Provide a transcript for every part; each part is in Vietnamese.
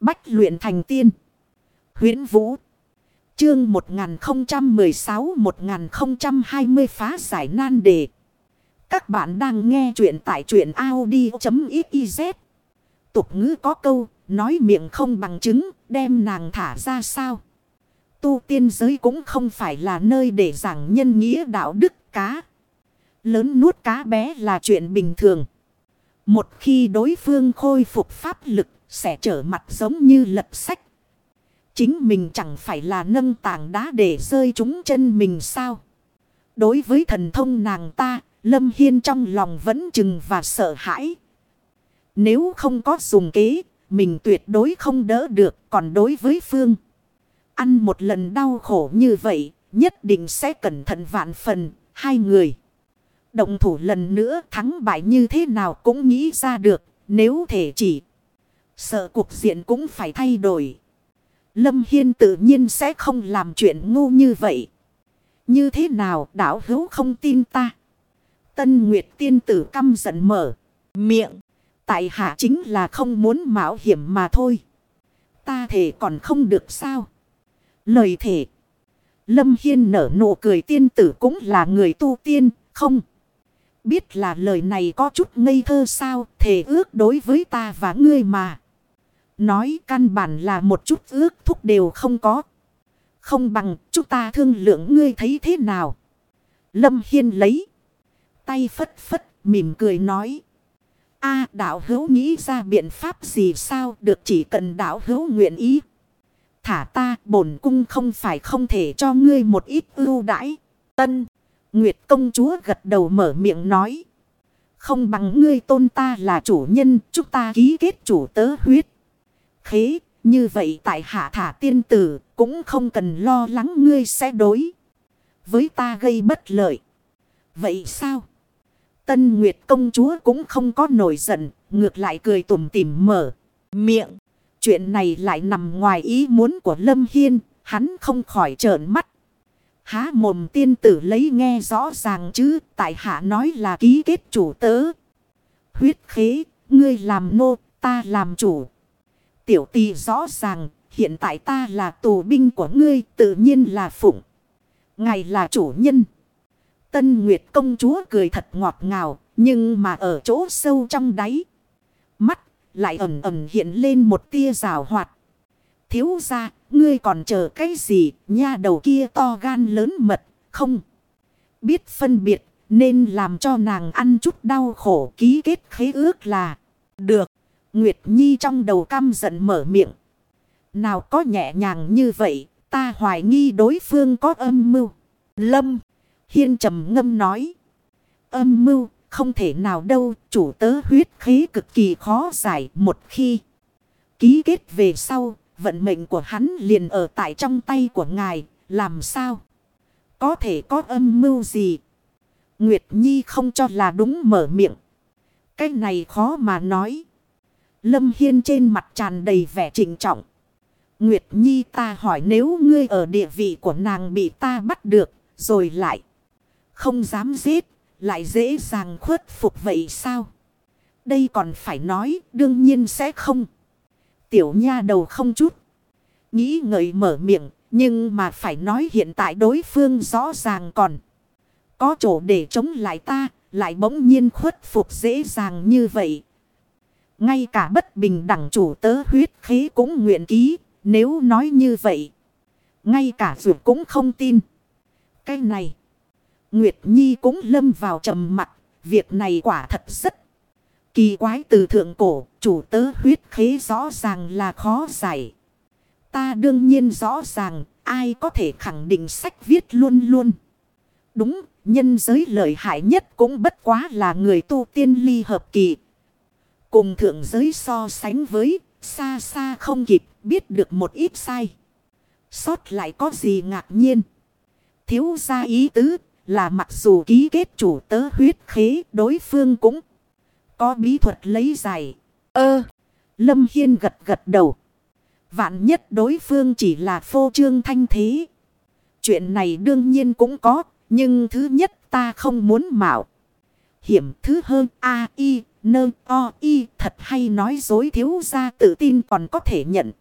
Bách luyện thành tiên. huyễn Vũ. Chương 1016-1020 phá giải nan đề. Các bạn đang nghe truyện tại truyện Audi.xyz. Tục ngữ có câu, nói miệng không bằng chứng, đem nàng thả ra sao. Tu tiên giới cũng không phải là nơi để giảng nhân nghĩa đạo đức cá. Lớn nuốt cá bé là chuyện bình thường. Một khi đối phương khôi phục pháp lực sẽ trở mặt giống như lật sách. Chính mình chẳng phải là nâng tảng đá để rơi trúng chân mình sao. Đối với thần thông nàng ta, Lâm Hiên trong lòng vẫn chừng và sợ hãi. Nếu không có dùng kế, mình tuyệt đối không đỡ được. Còn đối với Phương, ăn một lần đau khổ như vậy, nhất định sẽ cẩn thận vạn phần, hai người. Động thủ lần nữa thắng bại như thế nào cũng nghĩ ra được, nếu thể chỉ. Sợ cuộc diện cũng phải thay đổi. Lâm Hiên tự nhiên sẽ không làm chuyện ngu như vậy. Như thế nào đảo hữu không tin ta? Tân Nguyệt tiên tử căm giận mở. Miệng. Tại hạ chính là không muốn mạo hiểm mà thôi. Ta thể còn không được sao? Lời thể. Lâm Hiên nở nụ cười tiên tử cũng là người tu tiên, không? Biết là lời này có chút ngây thơ sao, thể ước đối với ta và ngươi mà. Nói căn bản là một chút ước thúc đều không có. Không bằng chúng ta thương lượng ngươi thấy thế nào. Lâm Hiên lấy. Tay phất phất mỉm cười nói. a đạo hữu nghĩ ra biện pháp gì sao được chỉ cần đạo hữu nguyện ý. Thả ta bổn cung không phải không thể cho ngươi một ít ưu đãi. Tân. Nguyệt công chúa gật đầu mở miệng nói. Không bằng ngươi tôn ta là chủ nhân, chúng ta ký kết chủ tớ huyết. Khế, như vậy tại hạ thả tiên tử, cũng không cần lo lắng ngươi sẽ đối. Với ta gây bất lợi. Vậy sao? Tân Nguyệt công chúa cũng không có nổi giận, ngược lại cười tủm tỉm mở miệng. Chuyện này lại nằm ngoài ý muốn của Lâm Hiên, hắn không khỏi trợn mắt. Há mồm tiên tử lấy nghe rõ ràng chứ, tại hạ nói là ký kết chủ tớ. Huyết khế, ngươi làm nô, ta làm chủ. Tiểu tì rõ ràng, hiện tại ta là tù binh của ngươi, tự nhiên là phụng. Ngài là chủ nhân. Tân Nguyệt công chúa cười thật ngọt ngào, nhưng mà ở chỗ sâu trong đáy. Mắt, lại ẩm ẩm hiện lên một tia rào hoạt. Thiếu ra, ngươi còn chờ cái gì, nha đầu kia to gan lớn mật, không? Biết phân biệt, nên làm cho nàng ăn chút đau khổ ký kết khế ước là được. Nguyệt Nhi trong đầu căm giận mở miệng. Nào có nhẹ nhàng như vậy, ta hoài nghi đối phương có âm mưu. Lâm, Hiên trầm ngâm nói. Âm mưu, không thể nào đâu, chủ tớ huyết khí cực kỳ khó giải một khi. Ký kết về sau, vận mệnh của hắn liền ở tại trong tay của ngài, làm sao? Có thể có âm mưu gì? Nguyệt Nhi không cho là đúng mở miệng. Cái này khó mà nói. Lâm Hiên trên mặt tràn đầy vẻ trịnh trọng. Nguyệt Nhi ta hỏi nếu ngươi ở địa vị của nàng bị ta bắt được, rồi lại không dám giết, lại dễ dàng khuất phục vậy sao? Đây còn phải nói, đương nhiên sẽ không. Tiểu nha đầu không chút. Nghĩ ngợi mở miệng, nhưng mà phải nói hiện tại đối phương rõ ràng còn. Có chỗ để chống lại ta, lại bỗng nhiên khuất phục dễ dàng như vậy. Ngay cả bất bình đẳng chủ tớ huyết khí cũng nguyện ký, nếu nói như vậy. Ngay cả dù cũng không tin. Cái này. Nguyệt Nhi cũng lâm vào trầm mặt. Việc này quả thật rất kỳ quái từ thượng cổ. Chủ tớ huyết khế rõ ràng là khó giải. Ta đương nhiên rõ ràng. Ai có thể khẳng định sách viết luôn luôn. Đúng, nhân giới lợi hại nhất cũng bất quá là người tu tiên ly hợp kỳ. Cùng thượng giới so sánh với, xa xa không kịp, biết được một ít sai. Sót lại có gì ngạc nhiên. Thiếu ra ý tứ, là mặc dù ký kết chủ tớ huyết khế đối phương cũng có bí thuật lấy giải. Ơ, Lâm Hiên gật gật đầu. Vạn nhất đối phương chỉ là phô trương thanh thế. Chuyện này đương nhiên cũng có, nhưng thứ nhất ta không muốn mạo. Hiểm thứ hơn A, I, nơ o y thật hay nói dối thiếu ra tự tin còn có thể nhận.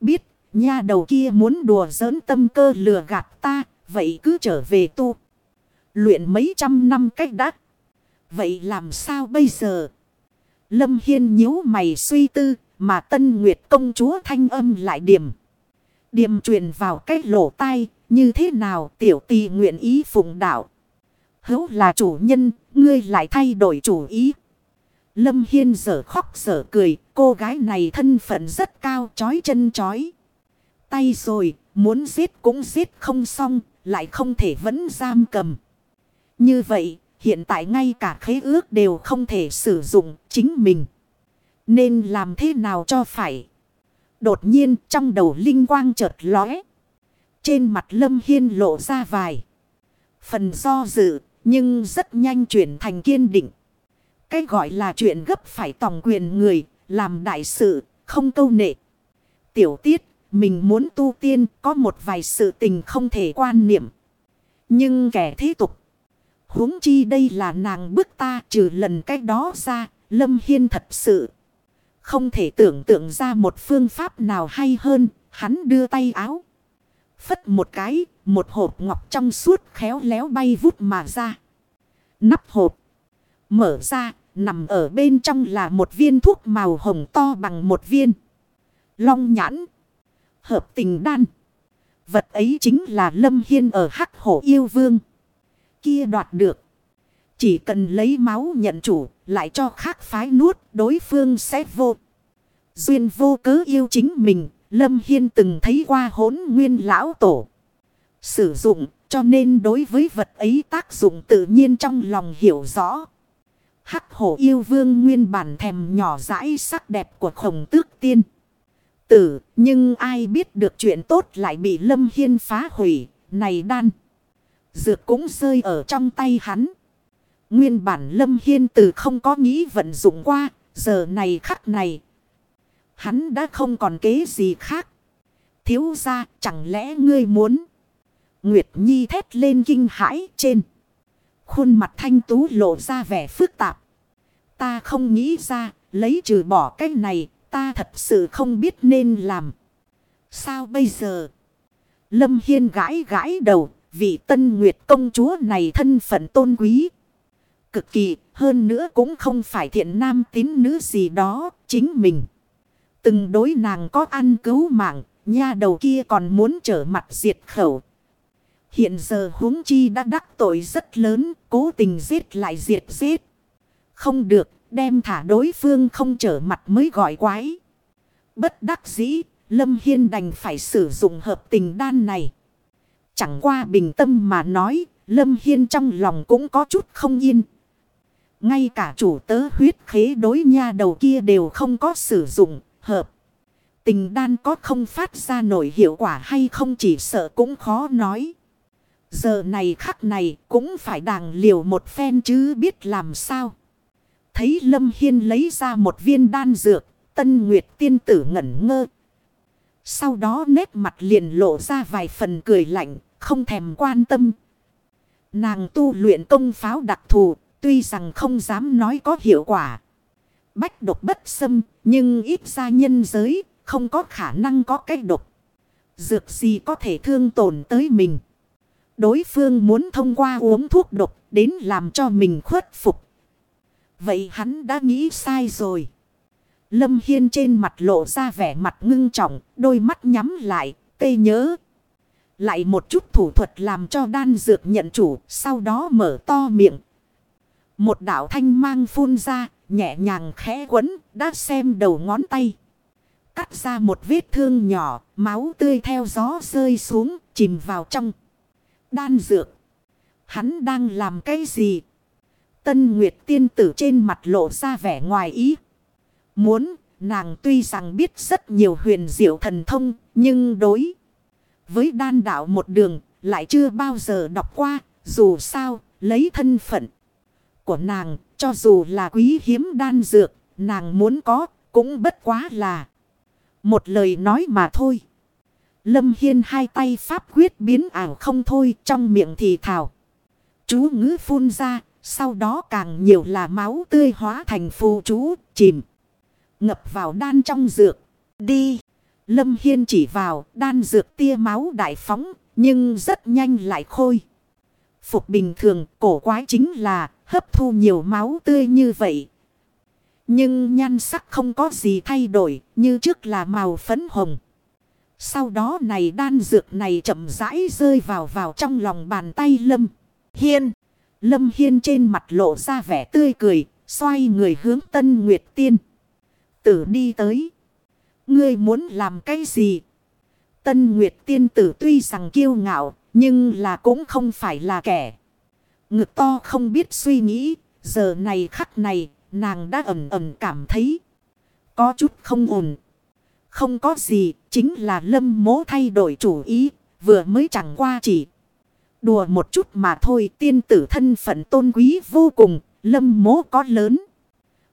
Biết nha đầu kia muốn đùa giỡn tâm cơ lừa gạt ta vậy cứ trở về tu. Luyện mấy trăm năm cách đã. Vậy làm sao bây giờ? Lâm Hiên nhíu mày suy tư mà Tân Nguyệt công chúa thanh âm lại điểm. Điểm truyền vào cái lỗ tai như thế nào tiểu tì nguyện ý phụng đạo. Hữu là chủ nhân, ngươi lại thay đổi chủ ý. Lâm Hiên giờ khóc giờ cười, cô gái này thân phận rất cao, chói chân chói. Tay rồi, muốn giết cũng giết không xong, lại không thể vẫn giam cầm. Như vậy, hiện tại ngay cả khế ước đều không thể sử dụng chính mình. Nên làm thế nào cho phải? Đột nhiên trong đầu linh quang chợt lóe. Trên mặt Lâm Hiên lộ ra vài. Phần do dự nhưng rất nhanh chuyển thành kiên định. Cái gọi là chuyện gấp phải tòng quyền người, làm đại sự, không câu nệ. Tiểu tiết, mình muốn tu tiên có một vài sự tình không thể quan niệm. Nhưng kẻ thế tục. huống chi đây là nàng bước ta trừ lần cách đó ra, Lâm Hiên thật sự. Không thể tưởng tượng ra một phương pháp nào hay hơn, hắn đưa tay áo. Phất một cái, một hộp ngọc trong suốt khéo léo bay vút mà ra. Nắp hộp. Mở ra, nằm ở bên trong là một viên thuốc màu hồng to bằng một viên. Long nhãn. Hợp tình đan. Vật ấy chính là Lâm Hiên ở Hắc Hổ Yêu Vương. Kia đoạt được. Chỉ cần lấy máu nhận chủ, lại cho khác phái nuốt, đối phương sẽ vô. Duyên vô cớ yêu chính mình, Lâm Hiên từng thấy qua hốn nguyên lão tổ. Sử dụng cho nên đối với vật ấy tác dụng tự nhiên trong lòng hiểu rõ. Hắc hổ yêu vương nguyên bản thèm nhỏ dãi sắc đẹp của khổng tước tiên. Tử, nhưng ai biết được chuyện tốt lại bị Lâm Hiên phá hủy, này đan. Dược cũng rơi ở trong tay hắn. Nguyên bản Lâm Hiên từ không có nghĩ vận dụng qua, giờ này khắc này. Hắn đã không còn kế gì khác. Thiếu ra chẳng lẽ ngươi muốn. Nguyệt Nhi thét lên kinh hãi trên. Khuôn mặt thanh tú lộ ra vẻ phức tạp. Ta không nghĩ ra, lấy trừ bỏ cái này, ta thật sự không biết nên làm. Sao bây giờ? Lâm Hiên gãi gãi đầu, vị tân nguyệt công chúa này thân phận tôn quý. Cực kỳ, hơn nữa cũng không phải thiện nam tín nữ gì đó, chính mình. Từng đối nàng có ăn cứu mạng, nha đầu kia còn muốn trở mặt diệt khẩu. Hiện giờ huống chi đã đắc tội rất lớn, cố tình giết lại diệt giết. Không được, đem thả đối phương không trở mặt mới gọi quái. Bất đắc dĩ, Lâm Hiên đành phải sử dụng hợp tình đan này. Chẳng qua bình tâm mà nói, Lâm Hiên trong lòng cũng có chút không yên. Ngay cả chủ tớ huyết khế đối nha đầu kia đều không có sử dụng, hợp. Tình đan có không phát ra nổi hiệu quả hay không chỉ sợ cũng khó nói. Giờ này khắc này cũng phải đàng liều một phen chứ biết làm sao. Thấy Lâm Hiên lấy ra một viên đan dược, tân nguyệt tiên tử ngẩn ngơ. Sau đó nét mặt liền lộ ra vài phần cười lạnh, không thèm quan tâm. Nàng tu luyện công pháo đặc thù, tuy rằng không dám nói có hiệu quả. Bách độc bất xâm, nhưng ít ra nhân giới, không có khả năng có cái độc. Dược gì có thể thương tổn tới mình. Đối phương muốn thông qua uống thuốc độc đến làm cho mình khuất phục. Vậy hắn đã nghĩ sai rồi. Lâm Hiên trên mặt lộ ra vẻ mặt ngưng trọng, đôi mắt nhắm lại, tê nhớ. Lại một chút thủ thuật làm cho đan dược nhận chủ, sau đó mở to miệng. Một đảo thanh mang phun ra, nhẹ nhàng khẽ quấn, đã xem đầu ngón tay. Cắt ra một vết thương nhỏ, máu tươi theo gió rơi xuống, chìm vào trong. Đan dược. Hắn đang làm cái gì? Tân Nguyệt tiên tử trên mặt lộ ra vẻ ngoài ý. Muốn, nàng tuy rằng biết rất nhiều huyền diệu thần thông, nhưng đối với đan đạo một đường lại chưa bao giờ đọc qua, dù sao, lấy thân phận của nàng, cho dù là quý hiếm đan dược, nàng muốn có, cũng bất quá là một lời nói mà thôi. Lâm Hiên hai tay pháp quyết biến ảo không thôi trong miệng thì thảo. Chú ngữ phun ra, Sau đó càng nhiều là máu tươi hóa thành phù chú, chìm. Ngập vào đan trong dược. Đi. Lâm Hiên chỉ vào đan dược tia máu đại phóng. Nhưng rất nhanh lại khôi. Phục bình thường cổ quái chính là hấp thu nhiều máu tươi như vậy. Nhưng nhan sắc không có gì thay đổi như trước là màu phấn hồng. Sau đó này đan dược này chậm rãi rơi vào vào trong lòng bàn tay Lâm Hiên. Lâm Hiên trên mặt lộ ra vẻ tươi cười, xoay người hướng Tân Nguyệt Tiên. Tử đi tới. Ngươi muốn làm cái gì? Tân Nguyệt Tiên Tử tuy rằng kiêu ngạo, nhưng là cũng không phải là kẻ. Ngực to không biết suy nghĩ, giờ này khắc này, nàng đã ẩm ẩm cảm thấy. Có chút không ổn. Không có gì, chính là lâm mố thay đổi chủ ý, vừa mới chẳng qua chỉ. Đùa một chút mà thôi tiên tử thân phận tôn quý vô cùng, lâm mố có lớn.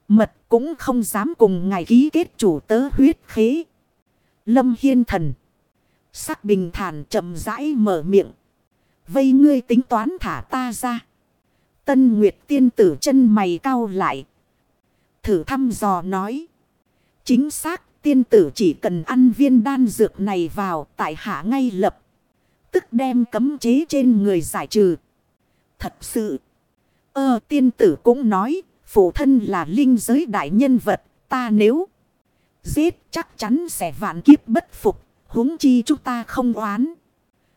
Mật cũng không dám cùng ngài ký kết chủ tớ huyết khế. Lâm hiên thần. Sắc bình thản chậm rãi mở miệng. Vây ngươi tính toán thả ta ra. Tân Nguyệt tiên tử chân mày cau lại. Thử thăm dò nói. Chính xác tiên tử chỉ cần ăn viên đan dược này vào, tại hạ ngay lập. Tức đem cấm chế trên người giải trừ. Thật sự. Ơ, tiên tử cũng nói. Phụ thân là linh giới đại nhân vật. Ta nếu giết chắc chắn sẽ vạn kiếp bất phục. huống chi chúng ta không oán.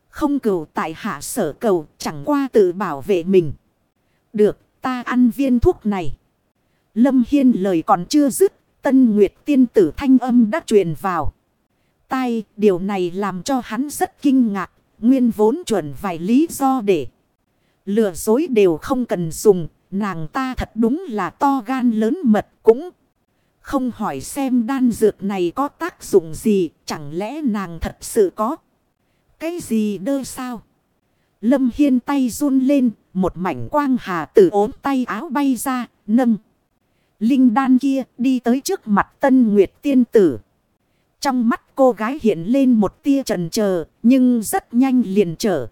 Không cầu tại hạ sở cầu, chẳng qua tự bảo vệ mình. Được, ta ăn viên thuốc này. Lâm Hiên lời còn chưa dứt. Tân Nguyệt tiên tử thanh âm đã truyền vào. Tai, điều này làm cho hắn rất kinh ngạc. Nguyên vốn chuẩn vài lý do để. Lừa dối đều không cần dùng. Nàng ta thật đúng là to gan lớn mật cũng. Không hỏi xem đan dược này có tác dụng gì. Chẳng lẽ nàng thật sự có. Cái gì đơ sao? Lâm Hiên tay run lên. Một mảnh quang hà từ ốm tay áo bay ra. Nâng. Linh đan kia đi tới trước mặt tân nguyệt tiên tử. Trong mắt cô gái hiện lên một tia trần chờ nhưng rất nhanh liền trở.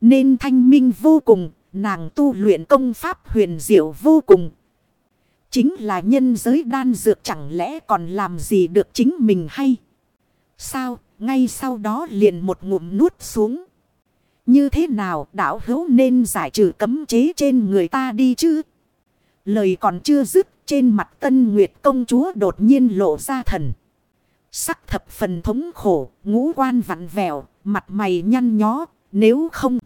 Nên thanh minh vô cùng, nàng tu luyện công pháp huyền diệu vô cùng. Chính là nhân giới đan dược chẳng lẽ còn làm gì được chính mình hay? Sao, ngay sau đó liền một ngụm nuốt xuống. Như thế nào đảo hữu nên giải trừ cấm chế trên người ta đi chứ? Lời còn chưa dứt trên mặt tân nguyệt công chúa đột nhiên lộ ra thần. Sắc thập phần thống khổ, ngũ quan vặn vẹo, mặt mày nhăn nhó, nếu không.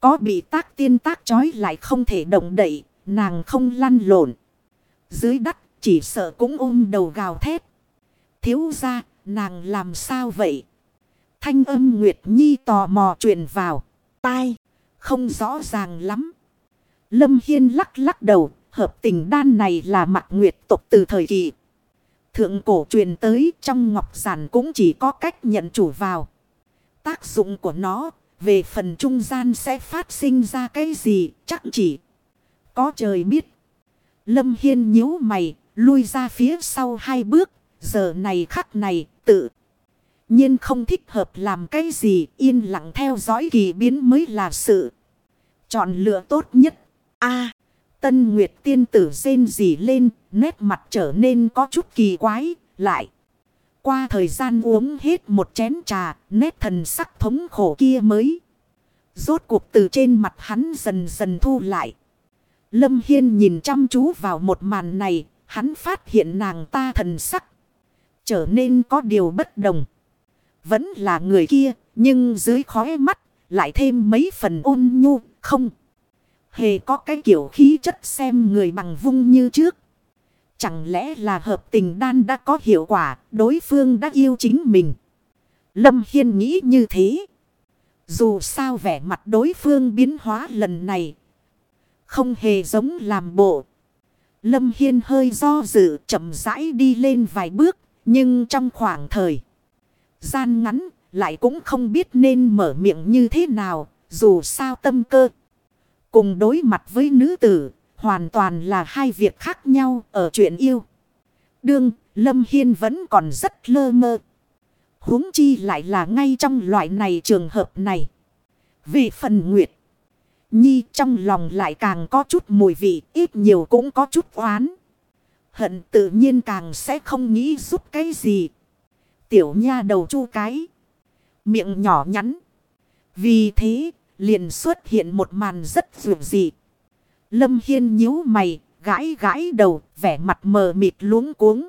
Có bị tác tiên tác chói lại không thể động đậy, nàng không lăn lộn. Dưới đất chỉ sợ cũng ôm đầu gào thét. Thiếu ra, nàng làm sao vậy? Thanh âm Nguyệt Nhi tò mò truyền vào. Tai, không rõ ràng lắm. Lâm Hiên lắc lắc đầu, hợp tình đan này là mặt Nguyệt tục từ thời kỳ. Thượng cổ truyền tới, trong ngọc giản cũng chỉ có cách nhận chủ vào. Tác dụng của nó, về phần trung gian sẽ phát sinh ra cái gì, chắc chỉ có trời biết. Lâm Hiên nhíu mày, lui ra phía sau hai bước. Giờ này khắc này, tự nhiên không thích hợp làm cái gì, yên lặng theo dõi kỳ biến mới là sự chọn lựa tốt nhất. a Tân Nguyệt tiên tử rên rỉ lên, nét mặt trở nên có chút kỳ quái, lại. Qua thời gian uống hết một chén trà, nét thần sắc thống khổ kia mới. Rốt cuộc từ trên mặt hắn dần dần thu lại. Lâm Hiên nhìn chăm chú vào một màn này, hắn phát hiện nàng ta thần sắc. Trở nên có điều bất đồng. Vẫn là người kia, nhưng dưới khóe mắt, lại thêm mấy phần ôn nhu, không hề có cái kiểu khí chất xem người bằng vung như trước. Chẳng lẽ là hợp tình đan đã có hiệu quả, đối phương đã yêu chính mình. Lâm Hiên nghĩ như thế. Dù sao vẻ mặt đối phương biến hóa lần này. Không hề giống làm bộ. Lâm Hiên hơi do dự chậm rãi đi lên vài bước. Nhưng trong khoảng thời gian ngắn lại cũng không biết nên mở miệng như thế nào. Dù sao tâm cơ. Cùng đối mặt với nữ tử, hoàn toàn là hai việc khác nhau ở chuyện yêu. Đương, Lâm Hiên vẫn còn rất lơ mơ. huống chi lại là ngay trong loại này trường hợp này. Vì phần nguyệt, nhi trong lòng lại càng có chút mùi vị, ít nhiều cũng có chút oán. Hận tự nhiên càng sẽ không nghĩ giúp cái gì. Tiểu nha đầu chu cái. Miệng nhỏ nhắn. Vì thế, liền xuất hiện một màn rất dù dị. Lâm Hiên nhíu mày, gãi gãi đầu, vẻ mặt mờ mịt luống cuống.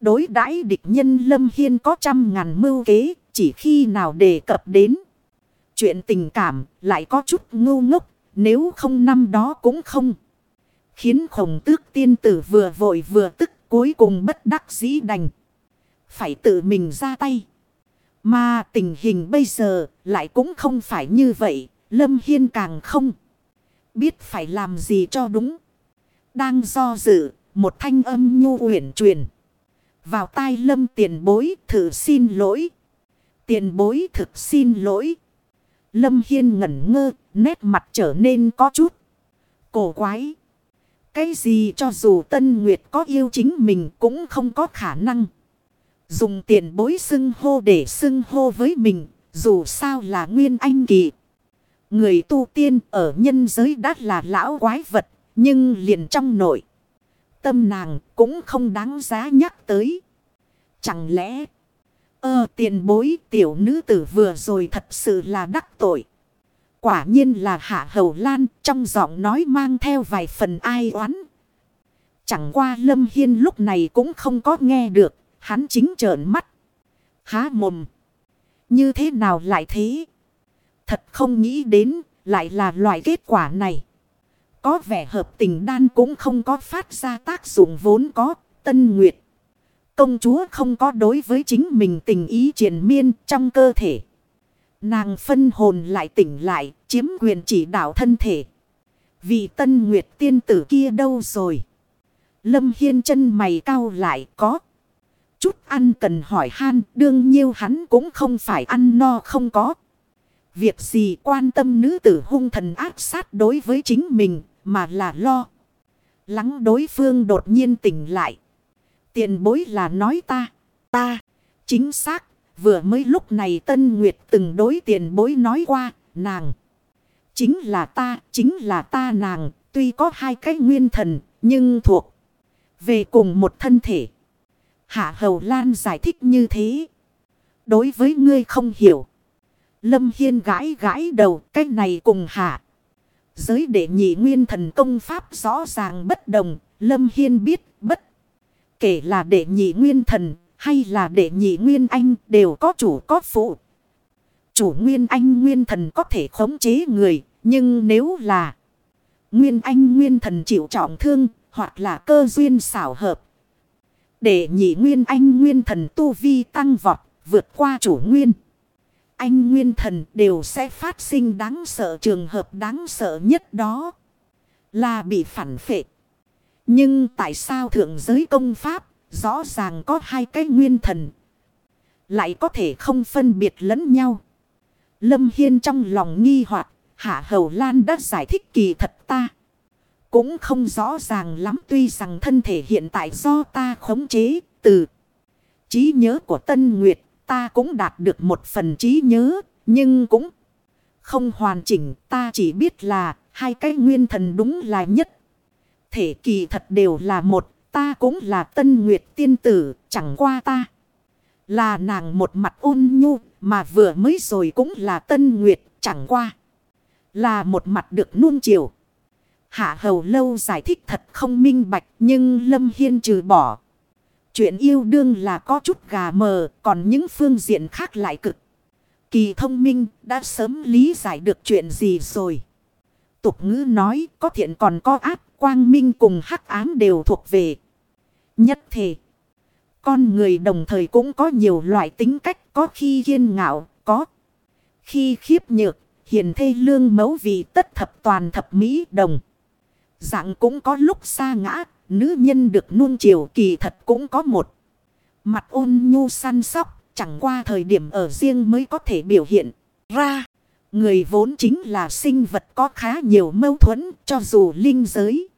Đối đãi địch nhân Lâm Hiên có trăm ngàn mưu kế, chỉ khi nào đề cập đến. Chuyện tình cảm lại có chút ngu ngốc, nếu không năm đó cũng không. Khiến khổng tước tiên tử vừa vội vừa tức cuối cùng bất đắc dĩ đành. Phải tự mình ra tay. Mà tình hình bây giờ lại cũng không phải như vậy. Lâm Hiên càng không biết phải làm gì cho đúng. Đang do dự, một thanh âm nhu uyển truyền. Vào tai lâm tiền bối thử xin lỗi. Tiền bối thực xin lỗi. Lâm Hiên ngẩn ngơ, nét mặt trở nên có chút. Cổ quái. Cái gì cho dù Tân Nguyệt có yêu chính mình cũng không có khả năng. Dùng tiền bối xưng hô để xưng hô với mình, dù sao là nguyên anh kỳ. Người tu tiên ở nhân giới đã là lão quái vật, nhưng liền trong nội. Tâm nàng cũng không đáng giá nhắc tới. Chẳng lẽ... Ơ tiền bối tiểu nữ tử vừa rồi thật sự là đắc tội. Quả nhiên là hạ hầu lan trong giọng nói mang theo vài phần ai oán. Chẳng qua lâm hiên lúc này cũng không có nghe được. Hắn chính trợn mắt. Há mồm. Như thế nào lại thế? Thật không nghĩ đến lại là loại kết quả này. Có vẻ hợp tình đan cũng không có phát ra tác dụng vốn có. Tân Nguyệt. Công chúa không có đối với chính mình tình ý triển miên trong cơ thể. Nàng phân hồn lại tỉnh lại, chiếm quyền chỉ đạo thân thể. Vì tân nguyệt tiên tử kia đâu rồi? Lâm Hiên chân mày cao lại có. Chút ăn cần hỏi han, đương nhiêu hắn cũng không phải ăn no không có. Việc gì quan tâm nữ tử hung thần áp sát đối với chính mình, mà là lo. Lắng đối phương đột nhiên tỉnh lại. Tiền bối là nói ta, ta, chính xác, vừa mới lúc này Tân Nguyệt từng đối tiền bối nói qua, nàng. Chính là ta, chính là ta nàng, tuy có hai cái nguyên thần, nhưng thuộc về cùng một thân thể. Hạ Hầu Lan giải thích như thế. Đối với ngươi không hiểu. Lâm Hiên gãi gãi đầu, cái này cùng hạ. Giới đệ nhị nguyên thần công pháp rõ ràng bất đồng, Lâm Hiên biết bất. Kể là đệ nhị nguyên thần hay là đệ nhị nguyên anh đều có chủ có phụ. Chủ nguyên anh nguyên thần có thể khống chế người. Nhưng nếu là nguyên anh nguyên thần chịu trọng thương hoặc là cơ duyên xảo hợp để nhị nguyên anh nguyên thần tu vi tăng vọt, vượt qua chủ nguyên. Anh nguyên thần đều sẽ phát sinh đáng sợ trường hợp đáng sợ nhất đó. Là bị phản phệ. Nhưng tại sao thượng giới công pháp rõ ràng có hai cái nguyên thần. Lại có thể không phân biệt lẫn nhau. Lâm Hiên trong lòng nghi hoặc, Hạ Hầu Lan đã giải thích kỳ thật ta. Cũng không rõ ràng lắm tuy rằng thân thể hiện tại do ta khống chế từ trí nhớ của Tân Nguyệt ta cũng đạt được một phần trí nhớ nhưng cũng không hoàn chỉnh ta chỉ biết là hai cái nguyên thần đúng là nhất thể kỳ thật đều là một, ta cũng là tân nguyệt tiên tử, chẳng qua ta. Là nàng một mặt ôn nhu, mà vừa mới rồi cũng là tân nguyệt, chẳng qua. Là một mặt được nuông chiều. Hạ hầu lâu giải thích thật không minh bạch, nhưng Lâm Hiên trừ bỏ. Chuyện yêu đương là có chút gà mờ, còn những phương diện khác lại cực. Kỳ thông minh đã sớm lý giải được chuyện gì rồi. Tục ngữ nói có thiện còn có ác quang minh cùng hắc ám đều thuộc về. Nhất thể. Con người đồng thời cũng có nhiều loại tính cách có khi kiên ngạo, có khi khiếp nhược, hiền thê lương mẫu vì tất thập toàn thập mỹ đồng. Dạng cũng có lúc xa ngã, nữ nhân được nuông chiều kỳ thật cũng có một. Mặt ôn nhu săn sóc, chẳng qua thời điểm ở riêng mới có thể biểu hiện ra. Người vốn chính là sinh vật có khá nhiều mâu thuẫn cho dù linh giới.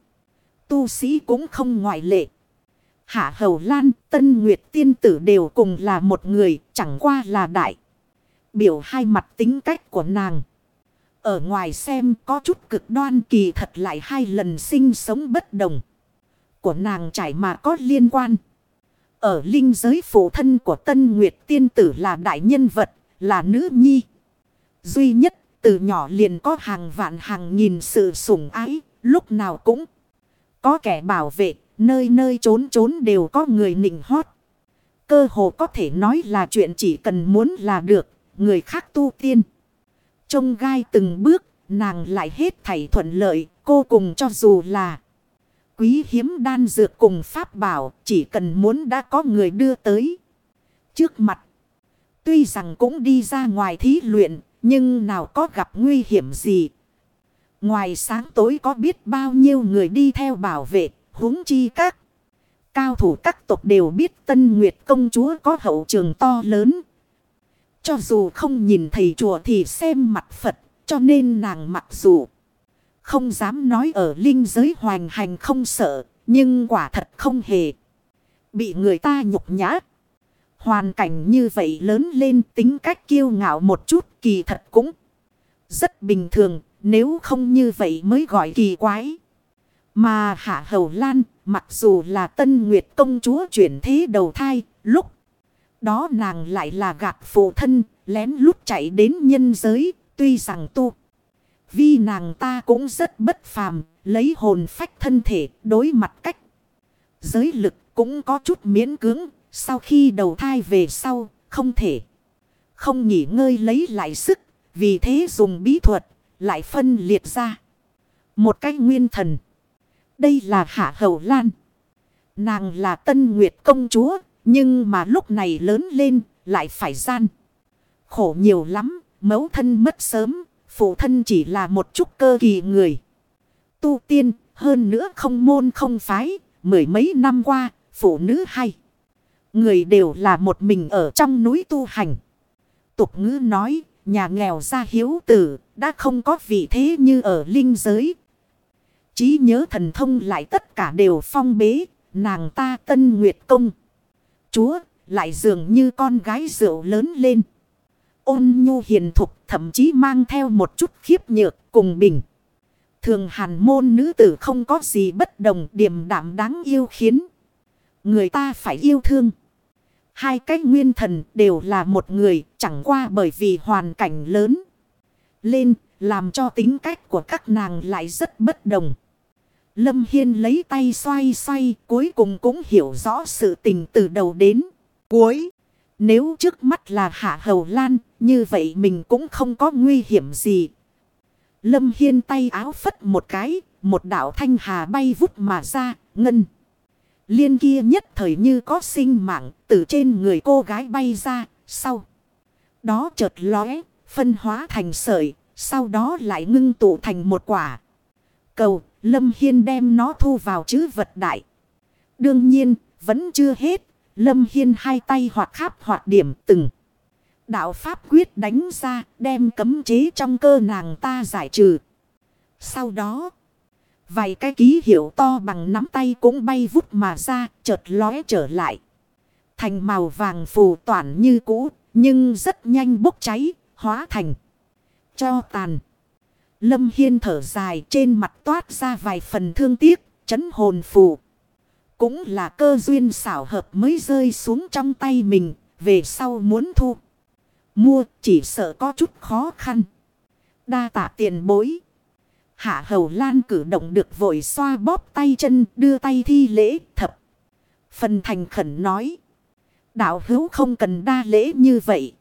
Tu sĩ cũng không ngoại lệ. Hạ Hầu Lan, Tân Nguyệt tiên tử đều cùng là một người, chẳng qua là đại. Biểu hai mặt tính cách của nàng. Ở ngoài xem có chút cực đoan kỳ thật lại hai lần sinh sống bất đồng. Của nàng trải mà có liên quan. Ở linh giới phụ thân của Tân Nguyệt tiên tử là đại nhân vật, là nữ nhi. Duy nhất từ nhỏ liền có hàng vạn hàng nghìn sự sủng ái, lúc nào cũng có kẻ bảo vệ, nơi nơi trốn trốn đều có người nịnh hót. Cơ hồ có thể nói là chuyện chỉ cần muốn là được, người khác tu tiên. Trông gai từng bước, nàng lại hết thảy thuận lợi, cô cùng cho dù là quý hiếm đan dược cùng pháp bảo, chỉ cần muốn đã có người đưa tới. Trước mặt, tuy rằng cũng đi ra ngoài thí luyện, nhưng nào có gặp nguy hiểm gì. Ngoài sáng tối có biết bao nhiêu người đi theo bảo vệ, huống chi các. Cao thủ các tộc đều biết Tân Nguyệt công chúa có hậu trường to lớn. Cho dù không nhìn thầy chùa thì xem mặt Phật, cho nên nàng mặc dù không dám nói ở linh giới hoành hành không sợ, nhưng quả thật không hề bị người ta nhục nhã. Hoàn cảnh như vậy lớn lên tính cách kiêu ngạo một chút kỳ thật cũng rất bình thường, nếu không như vậy mới gọi kỳ quái. Mà Hạ Hầu Lan, mặc dù là Tân Nguyệt công chúa chuyển thế đầu thai, lúc đó nàng lại là gạt phụ thân, lén lút chạy đến nhân giới, tuy rằng tu. Vì nàng ta cũng rất bất phàm, lấy hồn phách thân thể đối mặt cách. Giới lực cũng có chút miễn cưỡng, sau khi đầu thai về sau, không thể. Không nghỉ ngơi lấy lại sức, vì thế dùng bí thuật, lại phân liệt ra. Một cái nguyên thần. Đây là Hạ Hầu Lan. Nàng là Tân Nguyệt công chúa, nhưng mà lúc này lớn lên, lại phải gian. Khổ nhiều lắm, mẫu thân mất sớm, phụ thân chỉ là một chút cơ kỳ người. Tu tiên, hơn nữa không môn không phái, mười mấy năm qua, phụ nữ hay. Người đều là một mình ở trong núi tu hành. Tục ngữ nói, nhà nghèo ra hiếu tử, đã không có vị thế như ở linh giới. Chí nhớ thần thông lại tất cả đều phong bế, nàng ta tân nguyệt công. Chúa, lại dường như con gái rượu lớn lên. Ôn nhu hiền thục, thậm chí mang theo một chút khiếp nhược cùng bình. Thường hàn môn nữ tử không có gì bất đồng điềm đạm đáng yêu khiến người ta phải yêu thương. Hai cái nguyên thần đều là một người chẳng qua bởi vì hoàn cảnh lớn. Lên làm cho tính cách của các nàng lại rất bất đồng. Lâm Hiên lấy tay xoay xoay cuối cùng cũng hiểu rõ sự tình từ đầu đến cuối. Nếu trước mắt là Hạ Hầu Lan như vậy mình cũng không có nguy hiểm gì. Lâm Hiên tay áo phất một cái, một đạo thanh hà bay vút mà ra, ngân. Liên kia nhất thời như có sinh mạng từ trên người cô gái bay ra, sau. Đó chợt lóe, phân hóa thành sợi, sau đó lại ngưng tụ thành một quả. Cầu, Lâm Hiên đem nó thu vào chữ vật đại. Đương nhiên, vẫn chưa hết. Lâm Hiên hai tay hoạt khắp hoạt điểm từng. Đạo Pháp quyết đánh ra, đem cấm chế trong cơ nàng ta giải trừ. Sau đó, vài cái ký hiệu to bằng nắm tay cũng bay vút mà ra, chợt lóe trở lại. Thành màu vàng phù toàn như cũ, nhưng rất nhanh bốc cháy, hóa thành cho tàn. Lâm Hiên thở dài trên mặt toát ra vài phần thương tiếc, chấn hồn phù. Cũng là cơ duyên xảo hợp mới rơi xuống trong tay mình, về sau muốn thu. Mua chỉ sợ có chút khó khăn. Đa tạ tiền bối. Hạ hầu lan cử động được vội xoa bóp tay chân đưa tay thi lễ thập. Phần thành khẩn nói. Đạo hữu không cần đa lễ như vậy.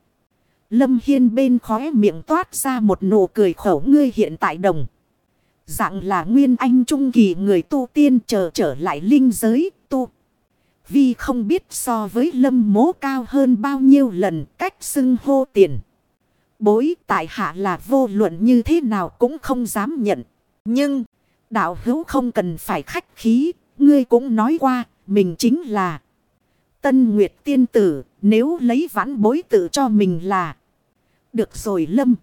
Lâm Hiên bên khóe miệng toát ra một nụ cười khổ ngươi hiện tại đồng. Dạng là nguyên anh trung kỳ người tu tiên chờ trở lại linh giới, tu. Vì không biết so với lâm mố cao hơn bao nhiêu lần, cách xưng hô tiền. Bối tại hạ là vô luận như thế nào cũng không dám nhận. Nhưng, đạo hữu không cần phải khách khí. Ngươi cũng nói qua, mình chính là Tân Nguyệt tiên tử nếu lấy vãn bối tự cho mình là được rồi lâm.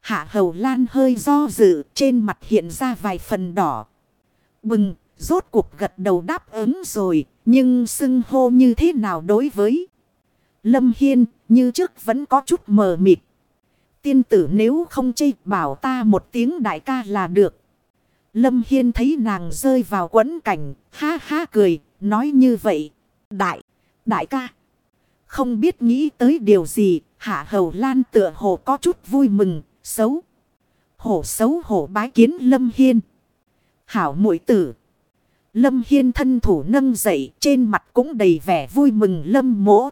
Hạ hầu lan hơi do dự trên mặt hiện ra vài phần đỏ. Bừng, rốt cuộc gật đầu đáp ứng rồi, nhưng xưng hô như thế nào đối với Lâm Hiên như trước vẫn có chút mờ mịt. tiên tử nếu không chê bảo ta một tiếng đại ca là được. Lâm Hiên thấy nàng rơi vào quấn cảnh, ha ha cười, nói như vậy. Đại, đại ca. Không biết nghĩ tới điều gì, hạ hầu lan tựa hồ có chút vui mừng, xấu. Hổ xấu hổ bái kiến Lâm Hiên. Hảo mũi tử. Lâm Hiên thân thủ nâng dậy, trên mặt cũng đầy vẻ vui mừng Lâm mỗ.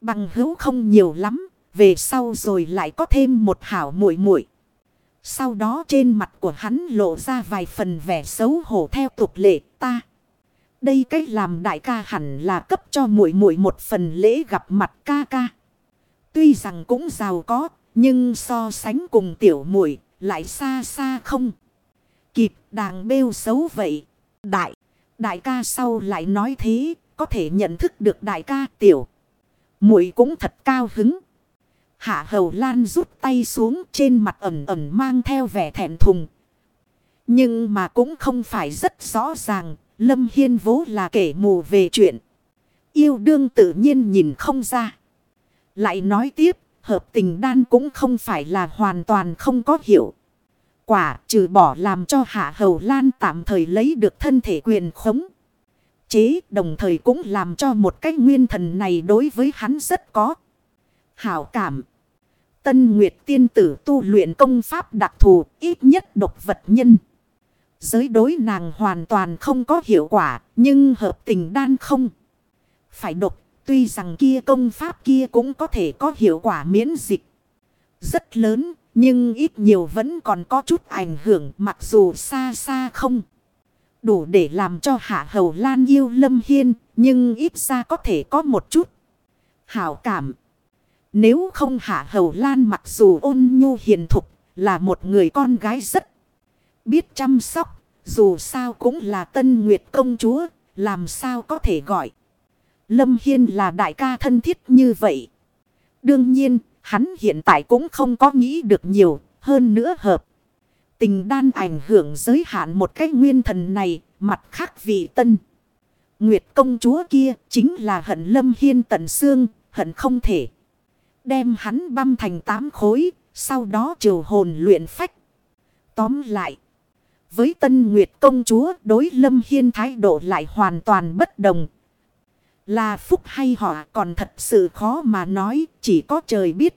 Bằng hữu không nhiều lắm, về sau rồi lại có thêm một hảo muội muội. Sau đó trên mặt của hắn lộ ra vài phần vẻ xấu hổ theo tục lệ ta. Đây cách làm đại ca hẳn là cấp cho muội muội một phần lễ gặp mặt ca ca. Tuy rằng cũng giàu có, nhưng so sánh cùng tiểu muội lại xa xa không. Kịp đàng bêu xấu vậy. Đại, đại ca sau lại nói thế, có thể nhận thức được đại ca tiểu. muội cũng thật cao hứng. Hạ hầu lan rút tay xuống trên mặt ẩm ẩm mang theo vẻ thẹn thùng. Nhưng mà cũng không phải rất rõ ràng. Lâm Hiên vố là kể mù về chuyện. Yêu đương tự nhiên nhìn không ra. Lại nói tiếp, hợp tình đan cũng không phải là hoàn toàn không có hiệu. Quả trừ bỏ làm cho Hạ Hầu Lan tạm thời lấy được thân thể quyền khống. Chế đồng thời cũng làm cho một cái nguyên thần này đối với hắn rất có hảo cảm. Tân Nguyệt tiên tử tu luyện công pháp đặc thù ít nhất độc vật nhân. Giới đối nàng hoàn toàn không có hiệu quả, nhưng hợp tình đan không. Phải độc, tuy rằng kia công pháp kia cũng có thể có hiệu quả miễn dịch. Rất lớn, nhưng ít nhiều vẫn còn có chút ảnh hưởng, mặc dù xa xa không. Đủ để làm cho hạ hầu lan yêu lâm hiên, nhưng ít ra có thể có một chút hảo cảm. Nếu không hạ hầu lan mặc dù ôn nhu hiền thục, là một người con gái rất biết chăm sóc. Dù sao cũng là tân nguyệt công chúa làm sao có thể gọi. Lâm Hiên là đại ca thân thiết như vậy. Đương nhiên hắn hiện tại cũng không có nghĩ được nhiều hơn nữa hợp. Tình đan ảnh hưởng giới hạn một cái nguyên thần này mặt khác vị tân. Nguyệt công chúa kia chính là hận lâm hiên tận xương, hận không thể đem hắn băm thành tám khối, sau đó triều hồn luyện phách. Tóm lại, với Tân Nguyệt công chúa đối Lâm Hiên thái độ lại hoàn toàn bất đồng. Là phúc hay họ còn thật sự khó mà nói, chỉ có trời biết.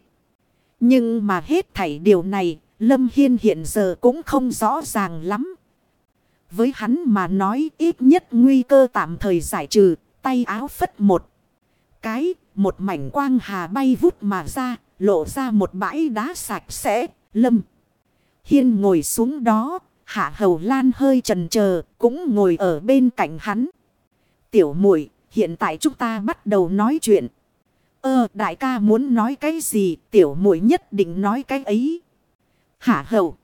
Nhưng mà hết thảy điều này, Lâm Hiên hiện giờ cũng không rõ ràng lắm. Với hắn mà nói ít nhất nguy cơ tạm thời giải trừ, tay áo phất một. Cái, một mảnh quang hà bay vút mà ra, lộ ra một bãi đá sạch sẽ, lâm. Hiên ngồi xuống đó, hạ hầu lan hơi trần chờ cũng ngồi ở bên cạnh hắn. Tiểu muội hiện tại chúng ta bắt đầu nói chuyện. Ơ đại ca muốn nói cái gì, tiểu muội nhất định nói cái ấy. Hạ hầu.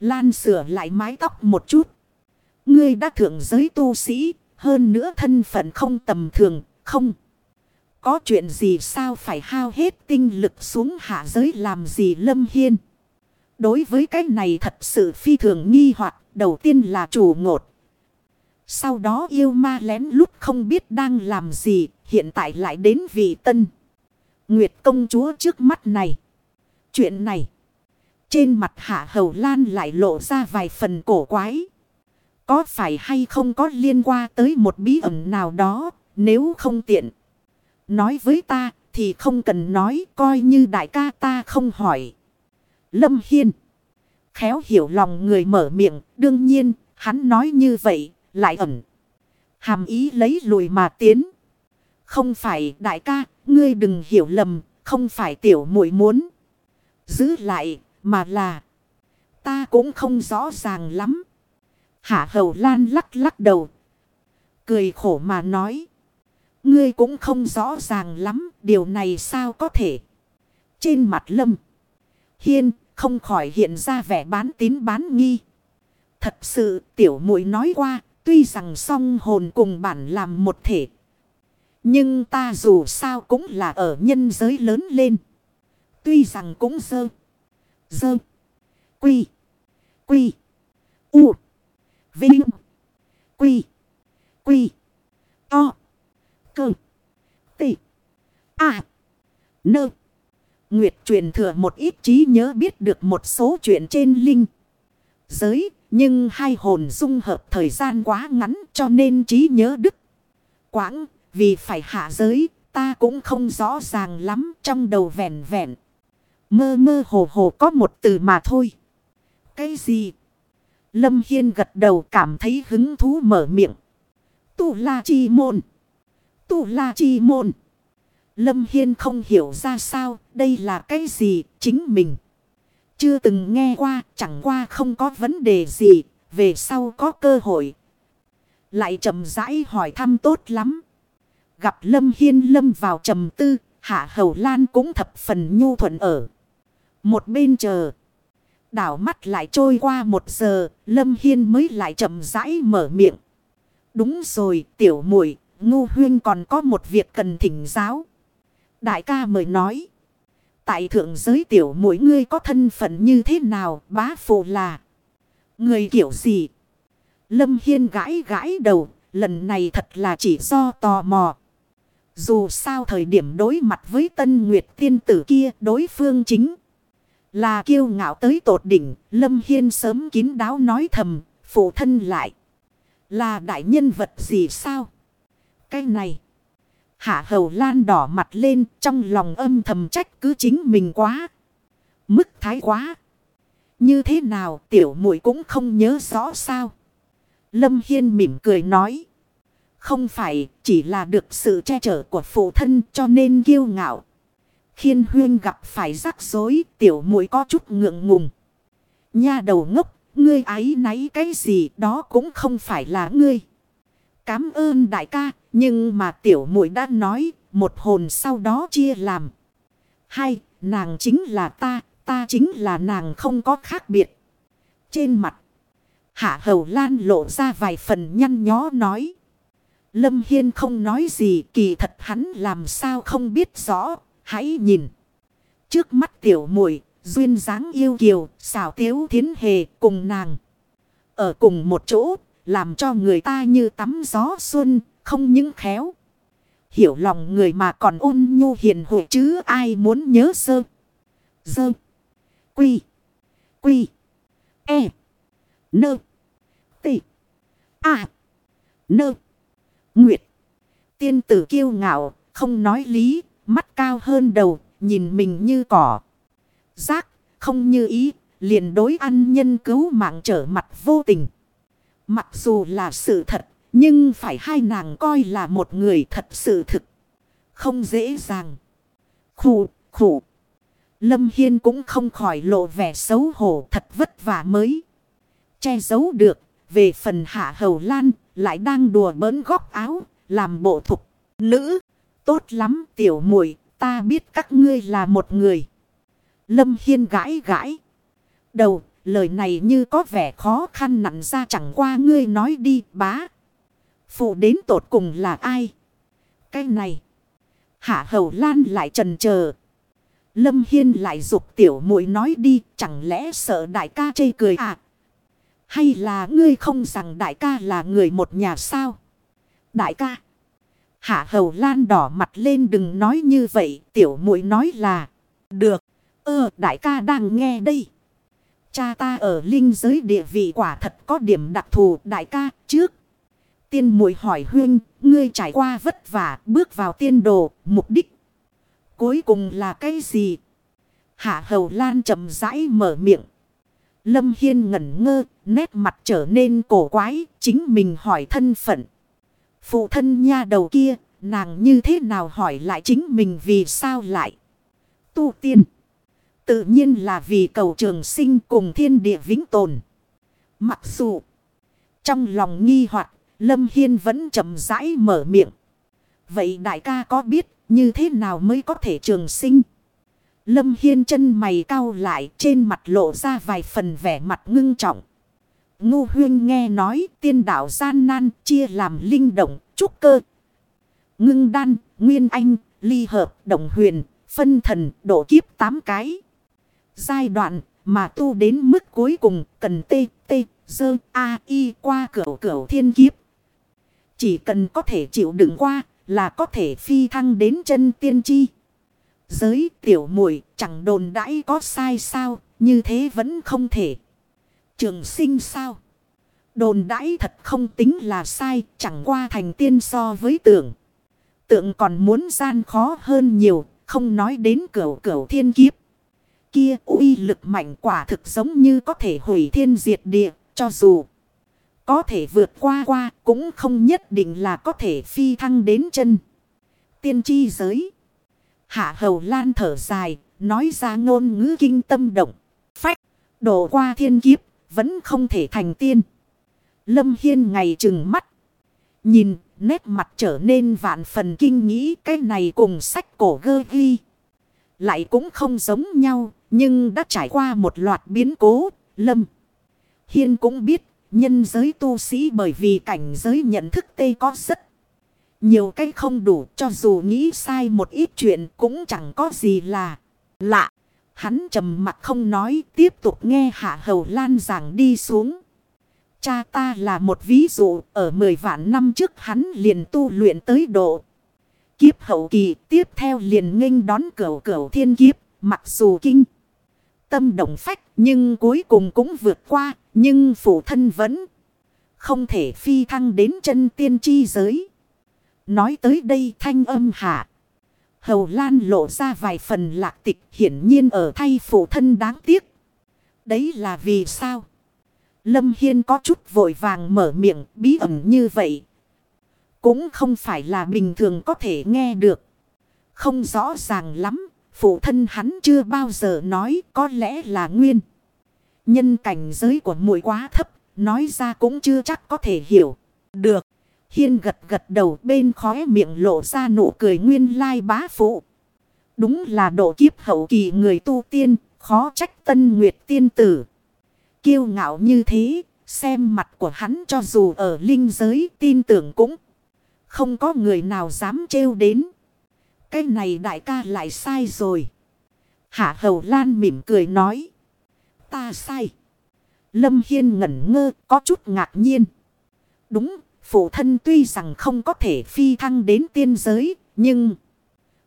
Lan sửa lại mái tóc một chút. Ngươi đã thượng giới tu sĩ, hơn nữa thân phận không tầm thường, không. Có chuyện gì sao phải hao hết tinh lực xuống hạ giới làm gì Lâm Hiên. Đối với cái này thật sự phi thường nghi hoặc đầu tiên là chủ ngột. Sau đó yêu ma lén lút không biết đang làm gì, hiện tại lại đến vị tân. Nguyệt công chúa trước mắt này. Chuyện này. Trên mặt hạ hầu lan lại lộ ra vài phần cổ quái. Có phải hay không có liên quan tới một bí ẩn nào đó, nếu không tiện. Nói với ta thì không cần nói coi như đại ca ta không hỏi. Lâm Hiên. Khéo hiểu lòng người mở miệng. Đương nhiên hắn nói như vậy lại ẩn. Hàm ý lấy lùi mà tiến. Không phải đại ca. Ngươi đừng hiểu lầm. Không phải tiểu muội muốn. Giữ lại mà là. Ta cũng không rõ ràng lắm. Hạ hầu lan lắc lắc đầu. Cười khổ mà nói. Ngươi cũng không rõ ràng lắm, điều này sao có thể. Trên mặt lâm. Hiên không khỏi hiện ra vẻ bán tín bán nghi. Thật sự tiểu muội nói qua, tuy rằng song hồn cùng bản làm một thể. Nhưng ta dù sao cũng là ở nhân giới lớn lên. Tuy rằng cũng dơ. Dơ. Quy. Quy. U. Vinh. Quy. Quy. To cơ. Tị. À. Nơ. Nguyệt truyền thừa một ít trí nhớ biết được một số chuyện trên linh. Giới, nhưng hai hồn dung hợp thời gian quá ngắn cho nên trí nhớ đứt. Quãng, vì phải hạ giới, ta cũng không rõ ràng lắm trong đầu vẹn vẹn. Mơ mơ hồ hồ có một từ mà thôi. Cái gì? Lâm Hiên gật đầu cảm thấy hứng thú mở miệng. Tu la chi môn. Tu la chi môn. Lâm Hiên không hiểu ra sao, đây là cái gì, chính mình. Chưa từng nghe qua, chẳng qua không có vấn đề gì, về sau có cơ hội. Lại chậm rãi hỏi thăm tốt lắm. Gặp Lâm Hiên lâm vào trầm tư, Hạ Hầu Lan cũng thập phần nhu thuận ở. Một bên chờ. Đảo mắt lại trôi qua một giờ, Lâm Hiên mới lại chậm rãi mở miệng. Đúng rồi, tiểu muội ngu huyên còn có một việc cần thỉnh giáo. Đại ca mời nói. Tại thượng giới tiểu muội ngươi có thân phận như thế nào, bá phụ là. Người kiểu gì? Lâm Hiên gãi gãi đầu, lần này thật là chỉ do tò mò. Dù sao thời điểm đối mặt với tân nguyệt tiên tử kia đối phương chính. Là kiêu ngạo tới tột đỉnh, Lâm Hiên sớm kín đáo nói thầm, phụ thân lại. Là đại nhân vật gì sao? Cái này. Hạ hầu lan đỏ mặt lên trong lòng âm thầm trách cứ chính mình quá. Mức thái quá. Như thế nào tiểu muội cũng không nhớ rõ sao. Lâm Hiên mỉm cười nói. Không phải chỉ là được sự che chở của phụ thân cho nên kiêu ngạo. Khiên huyên gặp phải rắc rối tiểu muội có chút ngượng ngùng. Nha đầu ngốc, ngươi ấy náy cái gì đó cũng không phải là ngươi. Cám ơn đại ca, nhưng mà tiểu muội đã nói, một hồn sau đó chia làm. Hai, nàng chính là ta, ta chính là nàng không có khác biệt. Trên mặt, hạ hầu lan lộ ra vài phần nhăn nhó nói. Lâm Hiên không nói gì kỳ thật hắn làm sao không biết rõ, hãy nhìn. Trước mắt tiểu muội duyên dáng yêu kiều, xảo tiếu thiến hề cùng nàng. Ở cùng một chỗ, làm cho người ta như tắm gió xuân, không những khéo. Hiểu lòng người mà còn ôn nhu hiền hội chứ ai muốn nhớ sơ. sơ, Quy. Quy. E. Nơ. Tị. À. Nơ. Nguyệt. Tiên tử kiêu ngạo, không nói lý, mắt cao hơn đầu, nhìn mình như cỏ. Giác, không như ý, liền đối ăn nhân cứu mạng trở mặt vô tình. Mặc dù là sự thật, nhưng phải hai nàng coi là một người thật sự thực. Không dễ dàng. Khủ, khủ. Lâm Hiên cũng không khỏi lộ vẻ xấu hổ thật vất vả mới. Che giấu được. Về phần hạ hầu lan lại đang đùa bỡn góc áo. Làm bộ thục. Nữ. Tốt lắm tiểu muội Ta biết các ngươi là một người. Lâm Hiên gãi gãi. Đầu lời này như có vẻ khó khăn nặng ra chẳng qua ngươi nói đi, bá. Phụ đến tột cùng là ai? Cái này. Hạ hầu lan lại trần chờ Lâm Hiên lại dục tiểu muội nói đi. Chẳng lẽ sợ đại ca chê cười à? Hay là ngươi không rằng đại ca là người một nhà sao? Đại ca. Hạ hầu lan đỏ mặt lên đừng nói như vậy. Tiểu muội nói là. Được. Ơ, đại ca đang nghe đây. Cha ta ở linh giới địa vị quả thật có điểm đặc thù đại ca trước. Tiên muội hỏi huyên, ngươi trải qua vất vả, bước vào tiên đồ, mục đích. Cuối cùng là cái gì? Hạ hầu lan chậm rãi mở miệng. Lâm Hiên ngẩn ngơ, nét mặt trở nên cổ quái, chính mình hỏi thân phận. Phụ thân nha đầu kia, nàng như thế nào hỏi lại chính mình vì sao lại tu tiên. Tự nhiên là vì cầu trường sinh cùng thiên địa vĩnh tồn. Mặc dù trong lòng nghi hoặc Lâm Hiên vẫn chậm rãi mở miệng. Vậy đại ca có biết như thế nào mới có thể trường sinh? Lâm Hiên chân mày cau lại trên mặt lộ ra vài phần vẻ mặt ngưng trọng. Ngu huyên nghe nói tiên đạo gian nan chia làm linh động, trúc cơ. Ngưng đan, nguyên anh, ly hợp, động huyền, phân thần, độ kiếp tám cái. Giai đoạn mà tu đến mức cuối cùng cần tê, tê, dơ, a, y qua cửa cửa thiên kiếp. Chỉ cần có thể chịu đựng qua là có thể phi thăng đến chân tiên chi. Giới tiểu muội chẳng đồn đãi có sai sao, như thế vẫn không thể. Trường sinh sao? Đồn đãi thật không tính là sai, chẳng qua thành tiên so với tưởng. Tượng còn muốn gian khó hơn nhiều, không nói đến cửu cửu thiên kiếp. Kia uy lực mạnh quả thực giống như có thể hủy thiên diệt địa, cho dù có thể vượt qua qua cũng không nhất định là có thể phi thăng đến chân. Tiên tri giới. Hạ hầu lan thở dài, nói ra ngôn ngữ kinh tâm động. Phách, đổ qua thiên kiếp, vẫn không thể thành tiên. Lâm Hiên ngày chừng mắt. Nhìn, nét mặt trở nên vạn phần kinh nghĩ cái này cùng sách cổ gơ ghi. Lại cũng không giống nhau, nhưng đã trải qua một loạt biến cố, Lâm. Hiên cũng biết, nhân giới tu sĩ bởi vì cảnh giới nhận thức tê có rất nhiều cái không đủ cho dù nghĩ sai một ít chuyện cũng chẳng có gì là lạ. Hắn trầm mặt không nói tiếp tục nghe Hạ Hầu Lan giảng đi xuống. Cha ta là một ví dụ ở 10 vạn năm trước hắn liền tu luyện tới độ. Kiếp hậu kỳ tiếp theo liền nghênh đón cửu cửu thiên kiếp mặc dù kinh. Tâm động phách, nhưng cuối cùng cũng vượt qua, nhưng phụ thân vẫn không thể phi thăng đến chân tiên chi giới. Nói tới đây thanh âm hạ. Hầu Lan lộ ra vài phần lạc tịch, hiển nhiên ở thay phụ thân đáng tiếc. Đấy là vì sao? Lâm Hiên có chút vội vàng mở miệng, bí ẩn như vậy. Cũng không phải là bình thường có thể nghe được. Không rõ ràng lắm. Phụ thân hắn chưa bao giờ nói có lẽ là nguyên. Nhân cảnh giới của muội quá thấp. Nói ra cũng chưa chắc có thể hiểu. Được. Hiên gật gật đầu bên khóe miệng lộ ra nụ cười nguyên lai bá phụ. Đúng là độ kiếp hậu kỳ người tu tiên, khó trách tân nguyệt tiên tử. Kiêu ngạo như thế, xem mặt của hắn cho dù ở linh giới tin tưởng cũng không có người nào dám trêu đến. Cái này đại ca lại sai rồi. Hạ hầu lan mỉm cười nói. Ta sai. Lâm Hiên ngẩn ngơ có chút ngạc nhiên. Đúng Phụ thân tuy rằng không có thể phi thăng đến tiên giới, nhưng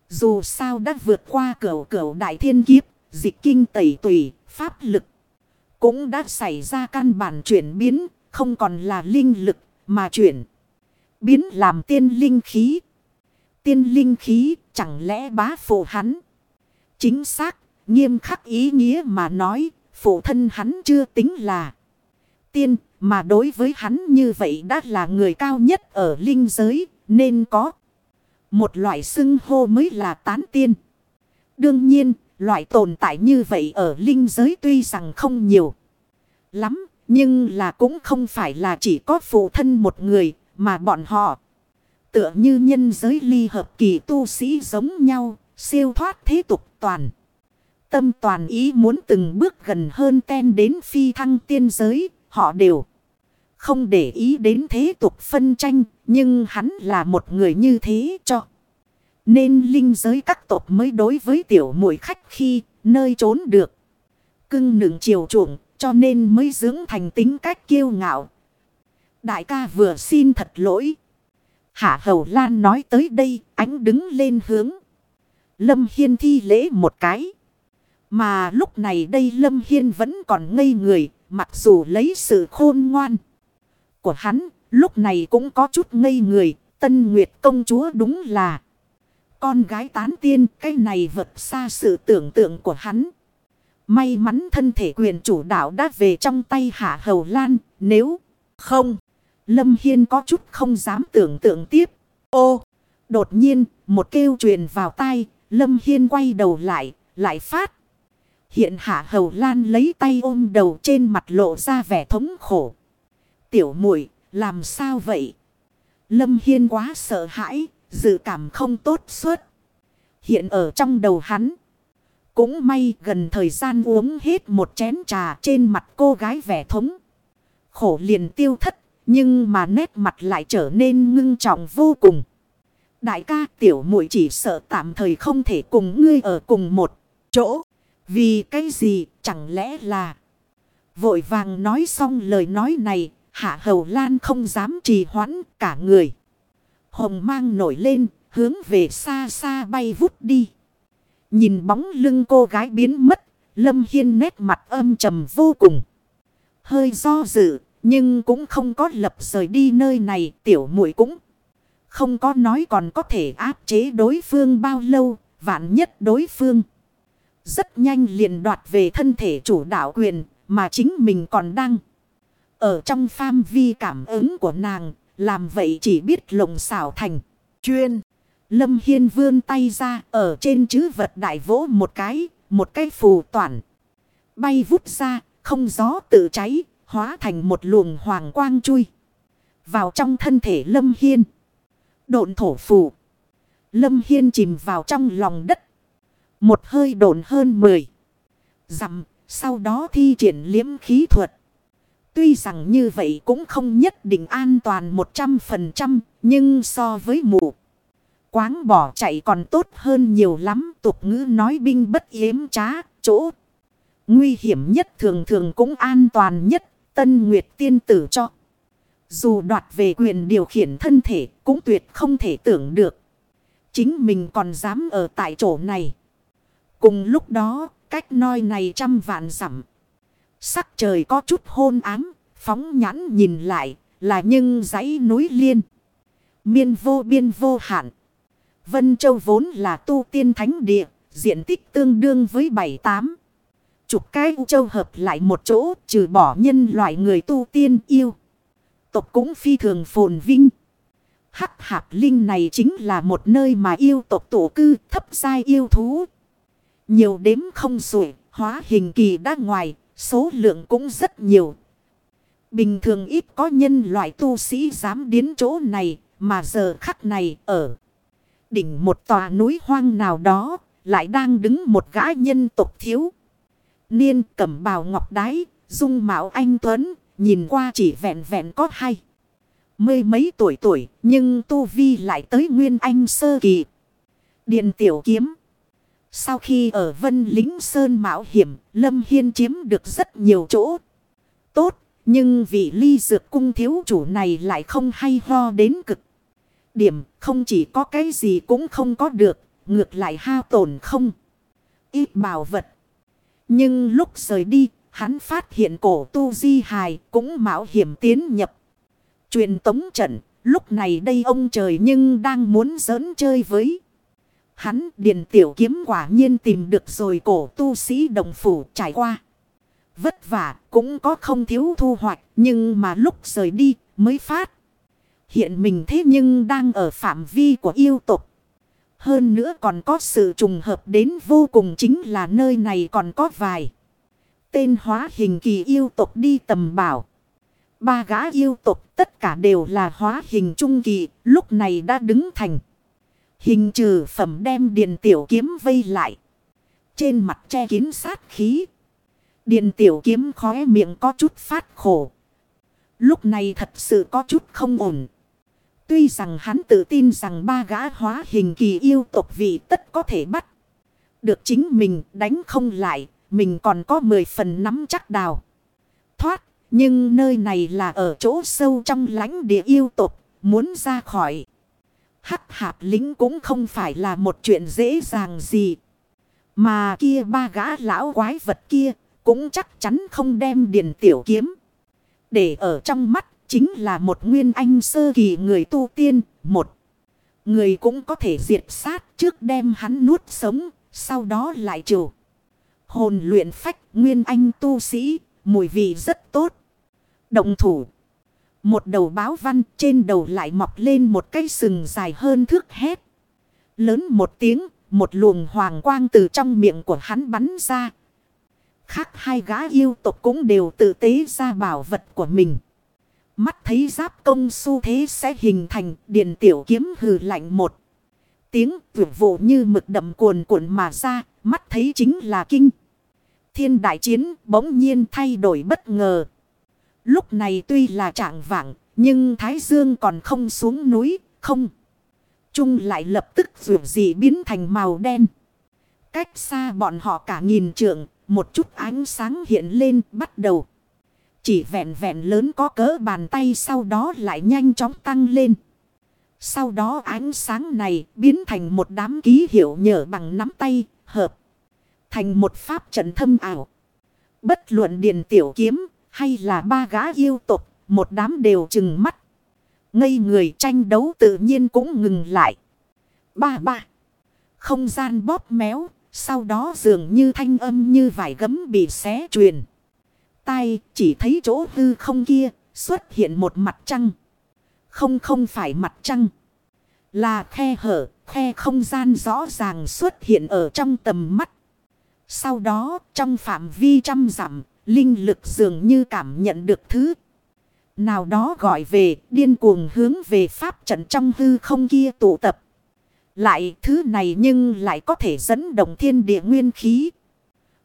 dù sao đã vượt qua cửa cửa đại thiên kiếp, dịch kinh tẩy tùy, pháp lực. Cũng đã xảy ra căn bản chuyển biến, không còn là linh lực, mà chuyển biến làm tiên linh khí. Tiên linh khí chẳng lẽ bá phụ hắn? Chính xác, nghiêm khắc ý nghĩa mà nói, phụ thân hắn chưa tính là tiên, mà đối với hắn như vậy đã là người cao nhất ở linh giới nên có. Một loại xưng hô mới là tán tiên. Đương nhiên, loại tồn tại như vậy ở linh giới tuy rằng không nhiều lắm. Nhưng là cũng không phải là chỉ có phụ thân một người mà bọn họ. Tựa như nhân giới ly hợp kỳ tu sĩ giống nhau, siêu thoát thế tục toàn. Tâm toàn ý muốn từng bước gần hơn ten đến phi thăng tiên giới, họ đều không để ý đến thế tục phân tranh, nhưng hắn là một người như thế cho. Nên linh giới các tộc mới đối với tiểu muội khách khi nơi trốn được. Cưng nựng chiều chuộng cho nên mới dưỡng thành tính cách kiêu ngạo. Đại ca vừa xin thật lỗi. Hạ Hầu Lan nói tới đây ánh đứng lên hướng. Lâm Hiên thi lễ một cái. Mà lúc này đây Lâm Hiên vẫn còn ngây người mặc dù lấy sự khôn ngoan của hắn, lúc này cũng có chút ngây người, tân nguyệt công chúa đúng là con gái tán tiên, cái này vượt xa sự tưởng tượng của hắn. May mắn thân thể quyền chủ đạo đã về trong tay hạ hầu lan, nếu không, Lâm Hiên có chút không dám tưởng tượng tiếp. Ô, đột nhiên, một kêu truyền vào tai, Lâm Hiên quay đầu lại, lại phát. Hiện hạ hầu lan lấy tay ôm đầu trên mặt lộ ra vẻ thống khổ. Tiểu muội làm sao vậy? Lâm Hiên quá sợ hãi, dự cảm không tốt suốt. Hiện ở trong đầu hắn. Cũng may gần thời gian uống hết một chén trà trên mặt cô gái vẻ thống. Khổ liền tiêu thất, nhưng mà nét mặt lại trở nên ngưng trọng vô cùng. Đại ca tiểu muội chỉ sợ tạm thời không thể cùng ngươi ở cùng một chỗ. Vì cái gì chẳng lẽ là... Vội vàng nói xong lời nói này, Hạ Hầu Lan không dám trì hoãn cả người. Hồng mang nổi lên, hướng về xa xa bay vút đi. Nhìn bóng lưng cô gái biến mất. Lâm Hiên nét mặt âm trầm vô cùng. Hơi do dự. Nhưng cũng không có lập rời đi nơi này. Tiểu muội cũng không có nói còn có thể áp chế đối phương bao lâu. Vạn nhất đối phương. Rất nhanh liền đoạt về thân thể chủ đạo quyền. Mà chính mình còn đang. Ở trong pham vi cảm ứng của nàng. Làm vậy chỉ biết lồng xảo thành. Chuyên. Lâm Hiên vươn tay ra ở trên chữ vật đại vỗ một cái, một cái phù toàn. Bay vút ra, không gió tự cháy, hóa thành một luồng hoàng quang chui. Vào trong thân thể Lâm Hiên. Độn thổ phù. Lâm Hiên chìm vào trong lòng đất. Một hơi độn hơn mười Dặm, sau đó thi triển liếm khí thuật. Tuy rằng như vậy cũng không nhất định an toàn 100%, nhưng so với mù Quáng bỏ chạy còn tốt hơn nhiều lắm. Tục ngữ nói binh bất yếm trá, chỗ. Nguy hiểm nhất thường thường cũng an toàn nhất. Tân Nguyệt tiên tử cho. Dù đoạt về quyền điều khiển thân thể cũng tuyệt không thể tưởng được. Chính mình còn dám ở tại chỗ này. Cùng lúc đó, cách noi này trăm vạn dặm Sắc trời có chút hôn ám, phóng nhãn nhìn lại, là nhưng dãy núi liên. Miên vô biên vô hạn. Vân Châu vốn là tu tiên thánh địa, diện tích tương đương với 7-8. Chục cái U Châu hợp lại một chỗ, trừ bỏ nhân loại người tu tiên yêu. Tộc cũng phi thường phồn vinh. Hắc hạp linh này chính là một nơi mà yêu tộc tổ cư thấp sai yêu thú. Nhiều đếm không sủi hóa hình kỳ đã ngoài, số lượng cũng rất nhiều. Bình thường ít có nhân loại tu sĩ dám đến chỗ này, mà giờ khắc này ở đỉnh một tòa núi hoang nào đó, lại đang đứng một gã nhân tộc thiếu. Niên cẩm bào ngọc đái, dung mạo anh Tuấn, nhìn qua chỉ vẹn vẹn có hay. mấy mấy tuổi tuổi, nhưng tu vi lại tới nguyên anh sơ kỳ. Điện tiểu kiếm. Sau khi ở Vân Lính Sơn mạo hiểm, Lâm Hiên chiếm được rất nhiều chỗ. Tốt, nhưng vị ly dược cung thiếu chủ này lại không hay ho đến cực. Điểm không chỉ có cái gì cũng không có được, ngược lại hao tổn không. Ít bảo vật. Nhưng lúc rời đi, hắn phát hiện cổ tu di hài cũng mạo hiểm tiến nhập. Truyền tống trận, lúc này đây ông trời nhưng đang muốn giỡn chơi với. Hắn điền tiểu kiếm quả nhiên tìm được rồi cổ tu sĩ đồng phủ trải qua. Vất vả cũng có không thiếu thu hoạch nhưng mà lúc rời đi mới phát. Hiện mình thế nhưng đang ở phạm vi của yêu tục. Hơn nữa còn có sự trùng hợp đến vô cùng chính là nơi này còn có vài. Tên hóa hình kỳ yêu tục đi tầm bảo. Ba gã yêu tục tất cả đều là hóa hình trung kỳ, lúc này đã đứng thành. Hình trừ phẩm đem điện tiểu kiếm vây lại. Trên mặt che kín sát khí. Điện tiểu kiếm khóe miệng có chút phát khổ. Lúc này thật sự có chút không ổn. Tuy rằng hắn tự tin rằng ba gã hóa hình kỳ yêu tộc vị tất có thể bắt. Được chính mình đánh không lại, mình còn có 10 phần nắm chắc đào. Thoát, nhưng nơi này là ở chỗ sâu trong lãnh địa yêu tộc, muốn ra khỏi. Hắc hạp lính cũng không phải là một chuyện dễ dàng gì. Mà kia ba gã lão quái vật kia cũng chắc chắn không đem điện tiểu kiếm. Để ở trong mắt chính là một nguyên anh sơ kỳ người tu tiên, một. Người cũng có thể diệt sát trước đem hắn nuốt sống, sau đó lại chủ. Hồn luyện phách nguyên anh tu sĩ, mùi vị rất tốt. Động thủ. Một đầu báo văn trên đầu lại mọc lên một cây sừng dài hơn thước hét. Lớn một tiếng, một luồng hoàng quang từ trong miệng của hắn bắn ra. Khác hai gã yêu tộc cũng đều tự tế ra bảo vật của mình. Mắt thấy giáp công su thế sẽ hình thành điện tiểu kiếm hừ lạnh một. Tiếng vượt vụ như mực đậm cuồn cuộn mà ra, mắt thấy chính là kinh. Thiên đại chiến bỗng nhiên thay đổi bất ngờ. Lúc này tuy là trạng vạng, nhưng Thái Dương còn không xuống núi, không. Trung lại lập tức vượt dị biến thành màu đen. Cách xa bọn họ cả nghìn trượng, một chút ánh sáng hiện lên bắt đầu. Chỉ vẹn vẹn lớn có cỡ bàn tay sau đó lại nhanh chóng tăng lên. Sau đó ánh sáng này biến thành một đám ký hiệu nhở bằng nắm tay, hợp. Thành một pháp trận thâm ảo. Bất luận Điền tiểu kiếm hay là ba gã yêu tục, một đám đều chừng mắt. Ngây người tranh đấu tự nhiên cũng ngừng lại. Ba ba. Không gian bóp méo, sau đó dường như thanh âm như vải gấm bị xé truyền. Tai chỉ thấy chỗ hư không kia xuất hiện một mặt trăng. Không không phải mặt trăng. Là khe hở, khe không gian rõ ràng xuất hiện ở trong tầm mắt. Sau đó, trong phạm vi trăm dặm, linh lực dường như cảm nhận được thứ. Nào đó gọi về, điên cuồng hướng về pháp trận trong hư không kia tụ tập. Lại thứ này nhưng lại có thể dẫn động thiên địa nguyên khí.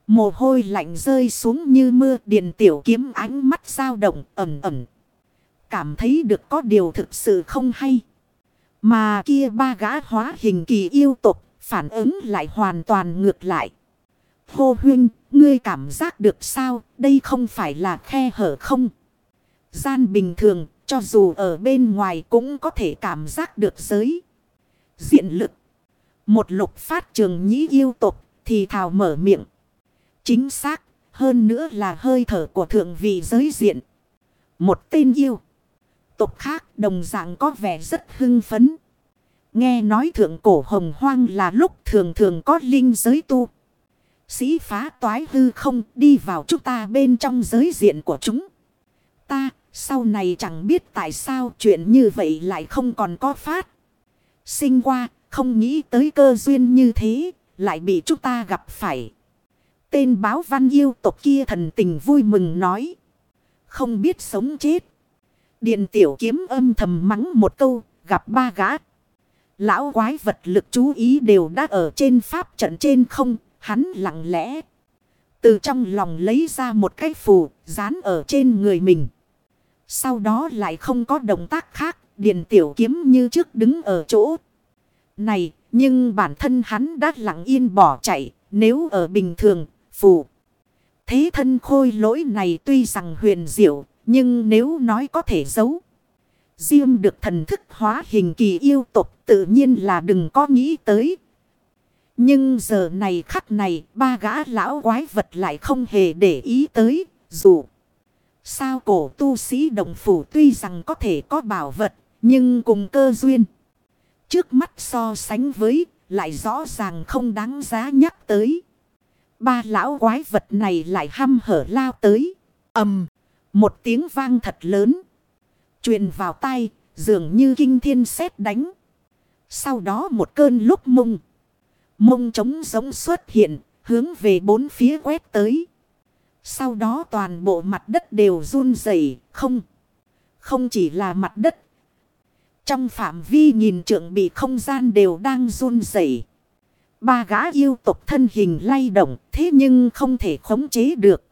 Mồ hôi lạnh rơi xuống như mưa điện tiểu kiếm ánh mắt dao động ẩm ẩm. Cảm thấy được có điều thực sự không hay. Mà kia ba gã hóa hình kỳ yêu tục phản ứng lại hoàn toàn ngược lại. Hô huynh, ngươi cảm giác được sao, đây không phải là khe hở không? Gian bình thường, cho dù ở bên ngoài cũng có thể cảm giác được giới. Diện lực. Một lục phát trường nhĩ yêu tục thì thào mở miệng. Chính xác, hơn nữa là hơi thở của thượng vị giới diện. Một tên yêu. Tục khác đồng dạng có vẻ rất hưng phấn. Nghe nói thượng cổ hồng hoang là lúc thường thường có linh giới tu. Sĩ phá toái hư không đi vào chúng ta bên trong giới diện của chúng. Ta sau này chẳng biết tại sao chuyện như vậy lại không còn có phát. Sinh qua không nghĩ tới cơ duyên như thế lại bị chúng ta gặp phải. Tên báo văn yêu tộc kia thần tình vui mừng nói. Không biết sống chết. Điện tiểu kiếm âm thầm mắng một câu, gặp ba gã. Lão quái vật lực chú ý đều đã ở trên pháp trận trên không, Hắn lặng lẽ. Từ trong lòng lấy ra một cái phù, dán ở trên người mình. Sau đó lại không có động tác khác. Điền tiểu kiếm như trước đứng ở chỗ. Này, nhưng bản thân hắn đã lặng yên bỏ chạy. Nếu ở bình thường phù. Thế thân khôi lỗi này tuy rằng huyền diệu. Nhưng nếu nói có thể giấu. Diêm được thần thức hóa hình kỳ yêu tục tự nhiên là đừng có nghĩ tới nhưng giờ này khắc này, ba gã lão quái vật lại không hề để ý tới, dù. Sao cổ tu sĩ đồng phủ tuy rằng có thể có bảo vật, nhưng cùng cơ duyên. Trước mắt so sánh với, lại rõ ràng không đáng giá nhắc tới. Ba lão quái vật này lại hăm hở lao tới. ầm một tiếng vang thật lớn. truyền vào tay dường như kinh thiên sét đánh. Sau đó một cơn lúc mông. Mông trống giống xuất hiện, hướng về bốn phía quét tới. Sau đó toàn bộ mặt đất đều run rẩy không. Không chỉ là mặt đất. Trong phạm vi nhìn trượng bị không gian đều đang run rẩy. Ba gã yêu tục thân hình lay động thế nhưng không thể khống chế được.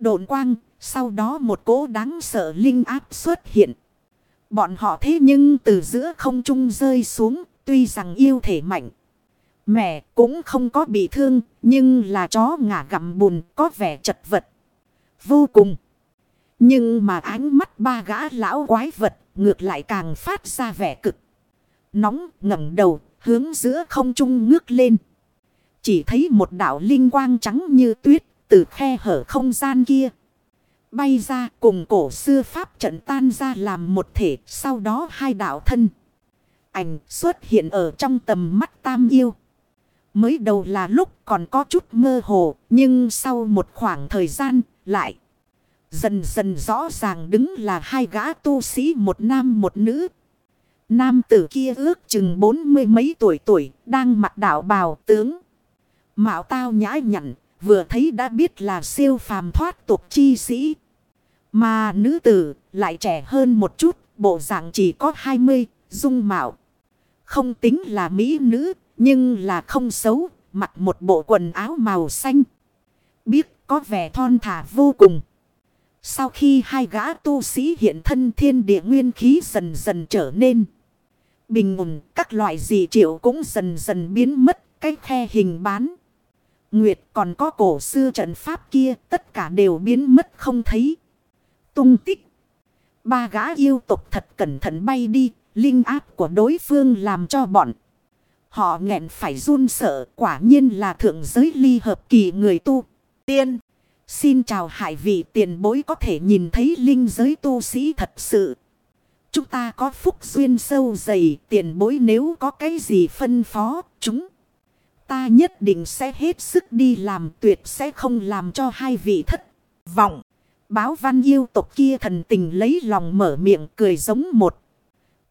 Độn quang, sau đó một cỗ đáng sợ linh áp xuất hiện. Bọn họ thế nhưng từ giữa không trung rơi xuống, tuy rằng yêu thể mạnh. Mẹ cũng không có bị thương, nhưng là chó ngả gặm bùn có vẻ chật vật. Vô cùng. Nhưng mà ánh mắt ba gã lão quái vật ngược lại càng phát ra vẻ cực. Nóng ngẩng đầu hướng giữa không trung ngước lên. Chỉ thấy một đạo linh quang trắng như tuyết từ khe hở không gian kia. Bay ra cùng cổ xưa pháp trận tan ra làm một thể sau đó hai đạo thân. Ảnh xuất hiện ở trong tầm mắt tam yêu. Mới đầu là lúc còn có chút mơ hồ, nhưng sau một khoảng thời gian lại dần dần rõ ràng đứng là hai gã tu sĩ một nam một nữ. Nam tử kia ước chừng bốn mươi mấy tuổi tuổi, đang mặc đạo bào tướng. Mạo tao nhã nhặn, vừa thấy đã biết là siêu phàm thoát tục chi sĩ. Mà nữ tử lại trẻ hơn một chút, bộ dạng chỉ có hai mươi dung mạo. Không tính là mỹ nữ, nhưng là không xấu, mặc một bộ quần áo màu xanh. Biết có vẻ thon thả vô cùng. Sau khi hai gã tu sĩ hiện thân thiên địa nguyên khí dần dần trở nên bình ổn, các loại dị triệu cũng dần dần biến mất cái khe hình bán. Nguyệt còn có cổ xưa trận pháp kia tất cả đều biến mất không thấy. Tung tích. Ba gã yêu tục thật cẩn thận bay đi, linh áp của đối phương làm cho bọn. Họ nghẹn phải run sợ quả nhiên là thượng giới ly hợp kỳ người tu. Tiên. Xin chào hải vị tiền bối có thể nhìn thấy linh giới tu sĩ thật sự. Chúng ta có phúc duyên sâu dày tiền bối nếu có cái gì phân phó chúng. Ta nhất định sẽ hết sức đi làm tuyệt sẽ không làm cho hai vị thất vọng. Báo văn yêu tộc kia thần tình lấy lòng mở miệng cười giống một.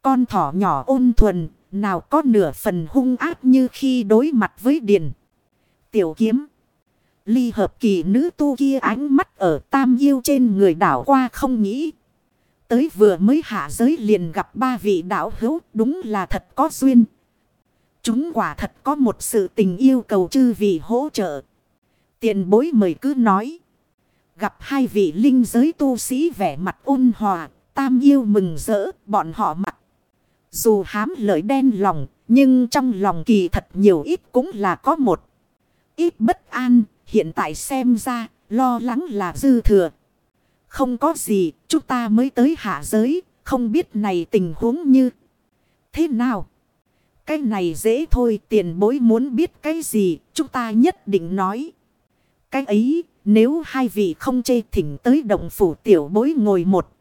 Con thỏ nhỏ ôn thuần, nào có nửa phần hung ác như khi đối mặt với điền. Tiểu kiếm. Ly hợp kỳ nữ tu kia ánh mắt ở tam yêu trên người đảo qua không nghĩ. Tới vừa mới hạ giới liền gặp ba vị đạo hữu đúng là thật có duyên. Chúng quả thật có một sự tình yêu cầu chư vị hỗ trợ. Tiền bối mời cứ nói. Gặp hai vị linh giới tu sĩ vẻ mặt ôn hòa, tam yêu mừng rỡ, bọn họ mặt. Dù hám lợi đen lòng, nhưng trong lòng kỳ thật nhiều ít cũng là có một ít bất an, hiện tại xem ra, lo lắng là dư thừa. Không có gì, chúng ta mới tới hạ giới, không biết này tình huống như thế nào. Cái này dễ thôi, tiền bối muốn biết cái gì, chúng ta nhất định nói. Cái ấy, nếu hai vị không chê thỉnh tới động phủ tiểu bối ngồi một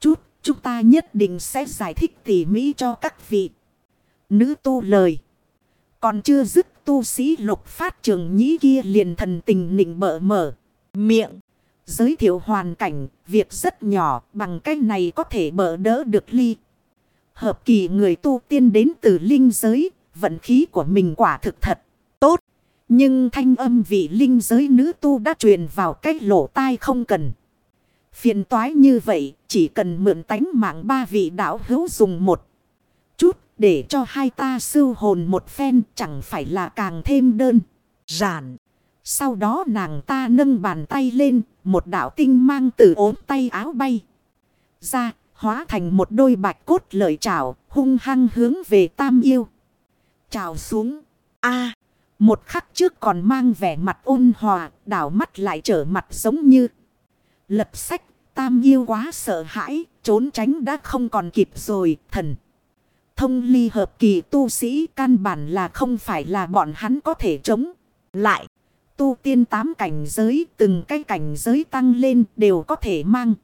chút, chúng ta nhất định sẽ giải thích tỉ mỹ cho các vị. Nữ tu lời. Còn chưa dứt tu sĩ lục phát trường nhĩ kia liền thần tình nịnh bợ mở. Miệng. Giới thiệu hoàn cảnh, việc rất nhỏ, bằng cách này có thể bỡ đỡ được ly. Hợp kỳ người tu tiên đến từ linh giới, vận khí của mình quả thực thật, tốt. Nhưng thanh âm vị linh giới nữ tu đã truyền vào cách lỗ tai không cần. Phiền toái như vậy, chỉ cần mượn tánh mạng ba vị đạo hữu dùng một chút, để cho hai ta sưu hồn một phen chẳng phải là càng thêm đơn, giản. Sau đó nàng ta nâng bàn tay lên, một đạo tinh mang từ ốm tay áo bay. Ra, hóa thành một đôi bạch cốt lợi trào, hung hăng hướng về tam yêu. Trào xuống. a một khắc trước còn mang vẻ mặt ôn hòa, đảo mắt lại trở mặt giống như lập sách. Tam yêu quá sợ hãi, trốn tránh đã không còn kịp rồi, thần. Thông ly hợp kỳ tu sĩ căn bản là không phải là bọn hắn có thể chống lại. Tu tiên tám cảnh giới, từng cái cảnh giới tăng lên đều có thể mang.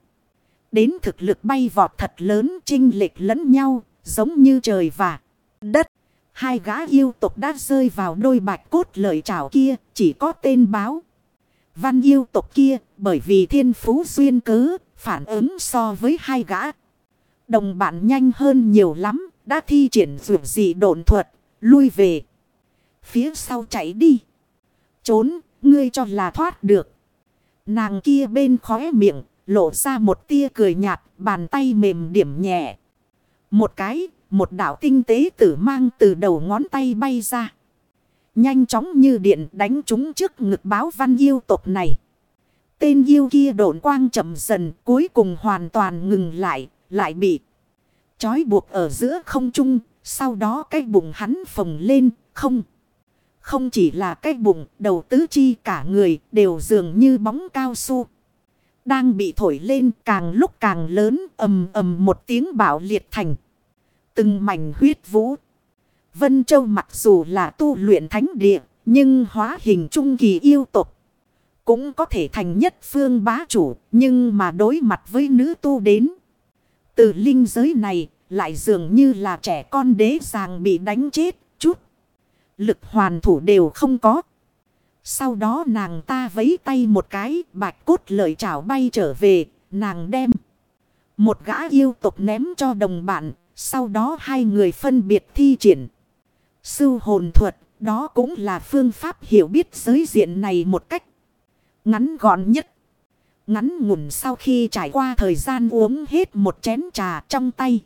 Đến thực lực bay vọt thật lớn trinh lệch lẫn nhau, giống như trời và đất. Hai gã yêu tục đã rơi vào đôi bạch cốt lợi trảo kia, chỉ có tên báo. Văn yêu tục kia, bởi vì thiên phú duyên cớ, phản ứng so với hai gã. Đồng bạn nhanh hơn nhiều lắm, đã thi triển dụng dị độn thuật, lui về. Phía sau chạy đi. Trốn, ngươi cho là thoát được. Nàng kia bên khóe miệng, lộ ra một tia cười nhạt, bàn tay mềm điểm nhẹ. Một cái, một đảo tinh tế tử mang từ đầu ngón tay bay ra. Nhanh chóng như điện đánh chúng trước ngực báo văn yêu tộc này. Tên yêu kia độn quang chậm dần cuối cùng hoàn toàn ngừng lại, lại bị trói buộc ở giữa không trung. Sau đó cái bụng hắn phồng lên, không. Không chỉ là cái bụng, đầu tứ chi cả người đều dường như bóng cao su. Đang bị thổi lên càng lúc càng lớn ầm ầm một tiếng bạo liệt thành. Từng mảnh huyết vũ. Vân Châu mặc dù là tu luyện thánh địa, nhưng hóa hình trung kỳ yêu tục. Cũng có thể thành nhất phương bá chủ, nhưng mà đối mặt với nữ tu đến. Từ linh giới này, lại dường như là trẻ con đế sàng bị đánh chết. Lực hoàn thủ đều không có. Sau đó nàng ta vấy tay một cái, bạch cốt lợi trảo bay trở về, nàng đem. Một gã yêu tục ném cho đồng bạn, sau đó hai người phân biệt thi triển. Sư hồn thuật, đó cũng là phương pháp hiểu biết giới diện này một cách ngắn gọn nhất. Ngắn ngủn sau khi trải qua thời gian uống hết một chén trà trong tay.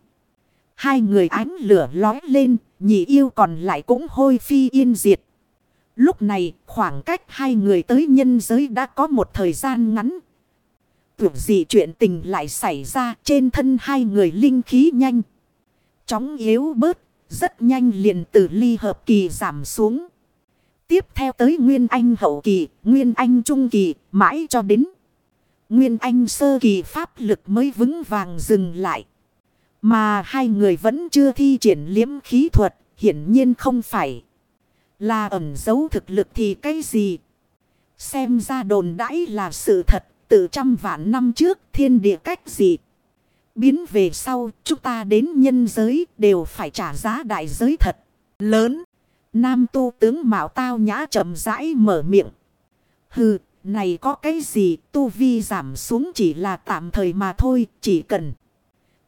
Hai người ánh lửa lói lên, nhị yêu còn lại cũng hôi phi yên diệt. Lúc này, khoảng cách hai người tới nhân giới đã có một thời gian ngắn. Tưởng gì chuyện tình lại xảy ra trên thân hai người linh khí nhanh. Chóng yếu bớt, rất nhanh liền từ ly hợp kỳ giảm xuống. Tiếp theo tới Nguyên Anh hậu kỳ, Nguyên Anh trung kỳ, mãi cho đến. Nguyên Anh sơ kỳ pháp lực mới vững vàng dừng lại. Mà hai người vẫn chưa thi triển liếm khí thuật, hiển nhiên không phải. Là ẩn giấu thực lực thì cái gì? Xem ra đồn đãi là sự thật, từ trăm vạn năm trước thiên địa cách gì? Biến về sau, chúng ta đến nhân giới đều phải trả giá đại giới thật lớn. Nam tu tướng Mạo Tao Nhã chậm rãi mở miệng. Hừ, này có cái gì tu vi giảm xuống chỉ là tạm thời mà thôi, chỉ cần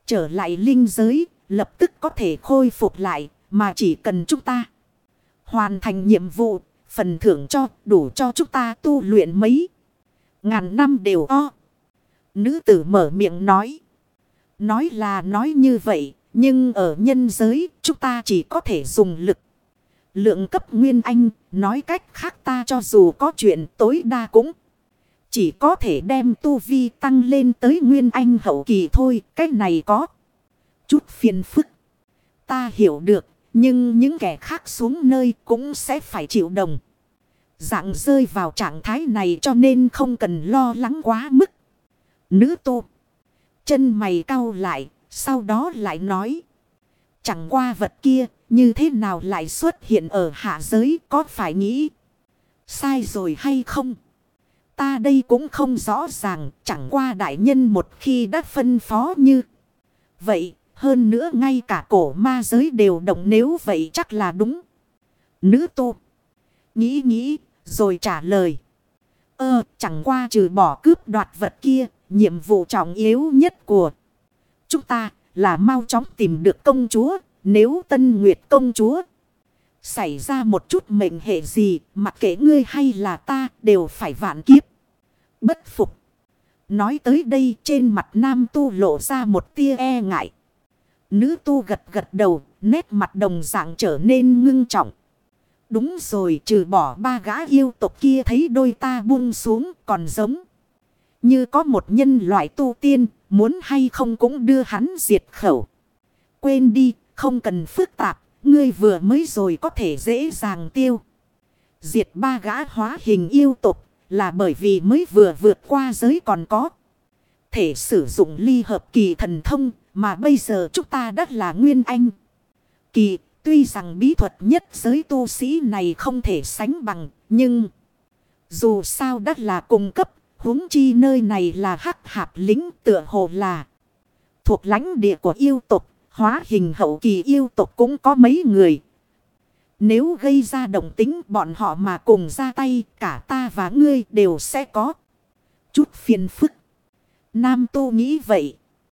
trở lại linh giới, lập tức có thể khôi phục lại, mà chỉ cần chúng ta hoàn thành nhiệm vụ, phần thưởng cho đủ cho chúng ta tu luyện mấy ngàn năm đều o. Nữ tử mở miệng nói. Nói là nói như vậy, nhưng ở nhân giới chúng ta chỉ có thể dùng lực. Lượng cấp nguyên anh, nói cách khác ta cho dù có chuyện tối đa cũng chỉ có thể đem tu vi tăng lên tới nguyên anh hậu kỳ thôi, cách này có chút phiền phức. Ta hiểu được, nhưng những kẻ khác xuống nơi cũng sẽ phải chịu đồng. Dạng rơi vào trạng thái này cho nên không cần lo lắng quá mức. Nữ tu. Chân mày cau lại, sau đó lại nói. Chẳng qua vật kia, như thế nào lại xuất hiện ở hạ giới có phải nghĩ. Sai rồi hay không? Ta đây cũng không rõ ràng, chẳng qua đại nhân một khi đã phân phó như. Vậy, hơn nữa ngay cả cổ ma giới đều động nếu vậy chắc là đúng. Nữ tu. Nghĩ nghĩ, rồi trả lời. Ơ, chẳng qua trừ bỏ cướp đoạt vật kia, nhiệm vụ trọng yếu nhất của chúng ta là mau chóng tìm được công chúa. Nếu Tân Nguyệt công chúa xảy ra một chút mệnh hệ gì, mặc kệ ngươi hay là ta đều phải vạn kiếp. Bất phục. Nói tới đây trên mặt nam tu lộ ra một tia e ngại. Nữ tu gật gật đầu, nét mặt đồng dạng trở nên ngưng trọng. Đúng rồi trừ bỏ ba gã yêu tộc kia thấy đôi ta buông xuống còn giống. Như có một nhân loại tu tiên, muốn hay không cũng đưa hắn diệt khẩu. Quên đi, không cần phức tạp, ngươi vừa mới rồi có thể dễ dàng tiêu. Diệt ba gã hóa hình yêu tục là bởi vì mới vừa vượt qua giới còn có. Thể sử dụng ly hợp kỳ thần thông mà bây giờ chúng ta đã là nguyên anh. Kỳ, tuy rằng bí thuật nhất giới tu sĩ này không thể sánh bằng, nhưng dù sao đã là cung cấp, huống chi nơi này là hắc hạp lính tựa hồ là thuộc lãnh địa của yêu tục Hóa hình hậu kỳ yêu tộc cũng có mấy người. Nếu gây ra động tính, bọn họ mà cùng ra tay, cả ta và ngươi đều sẽ có. Chút phiền phức. Nam tu nghĩ vậy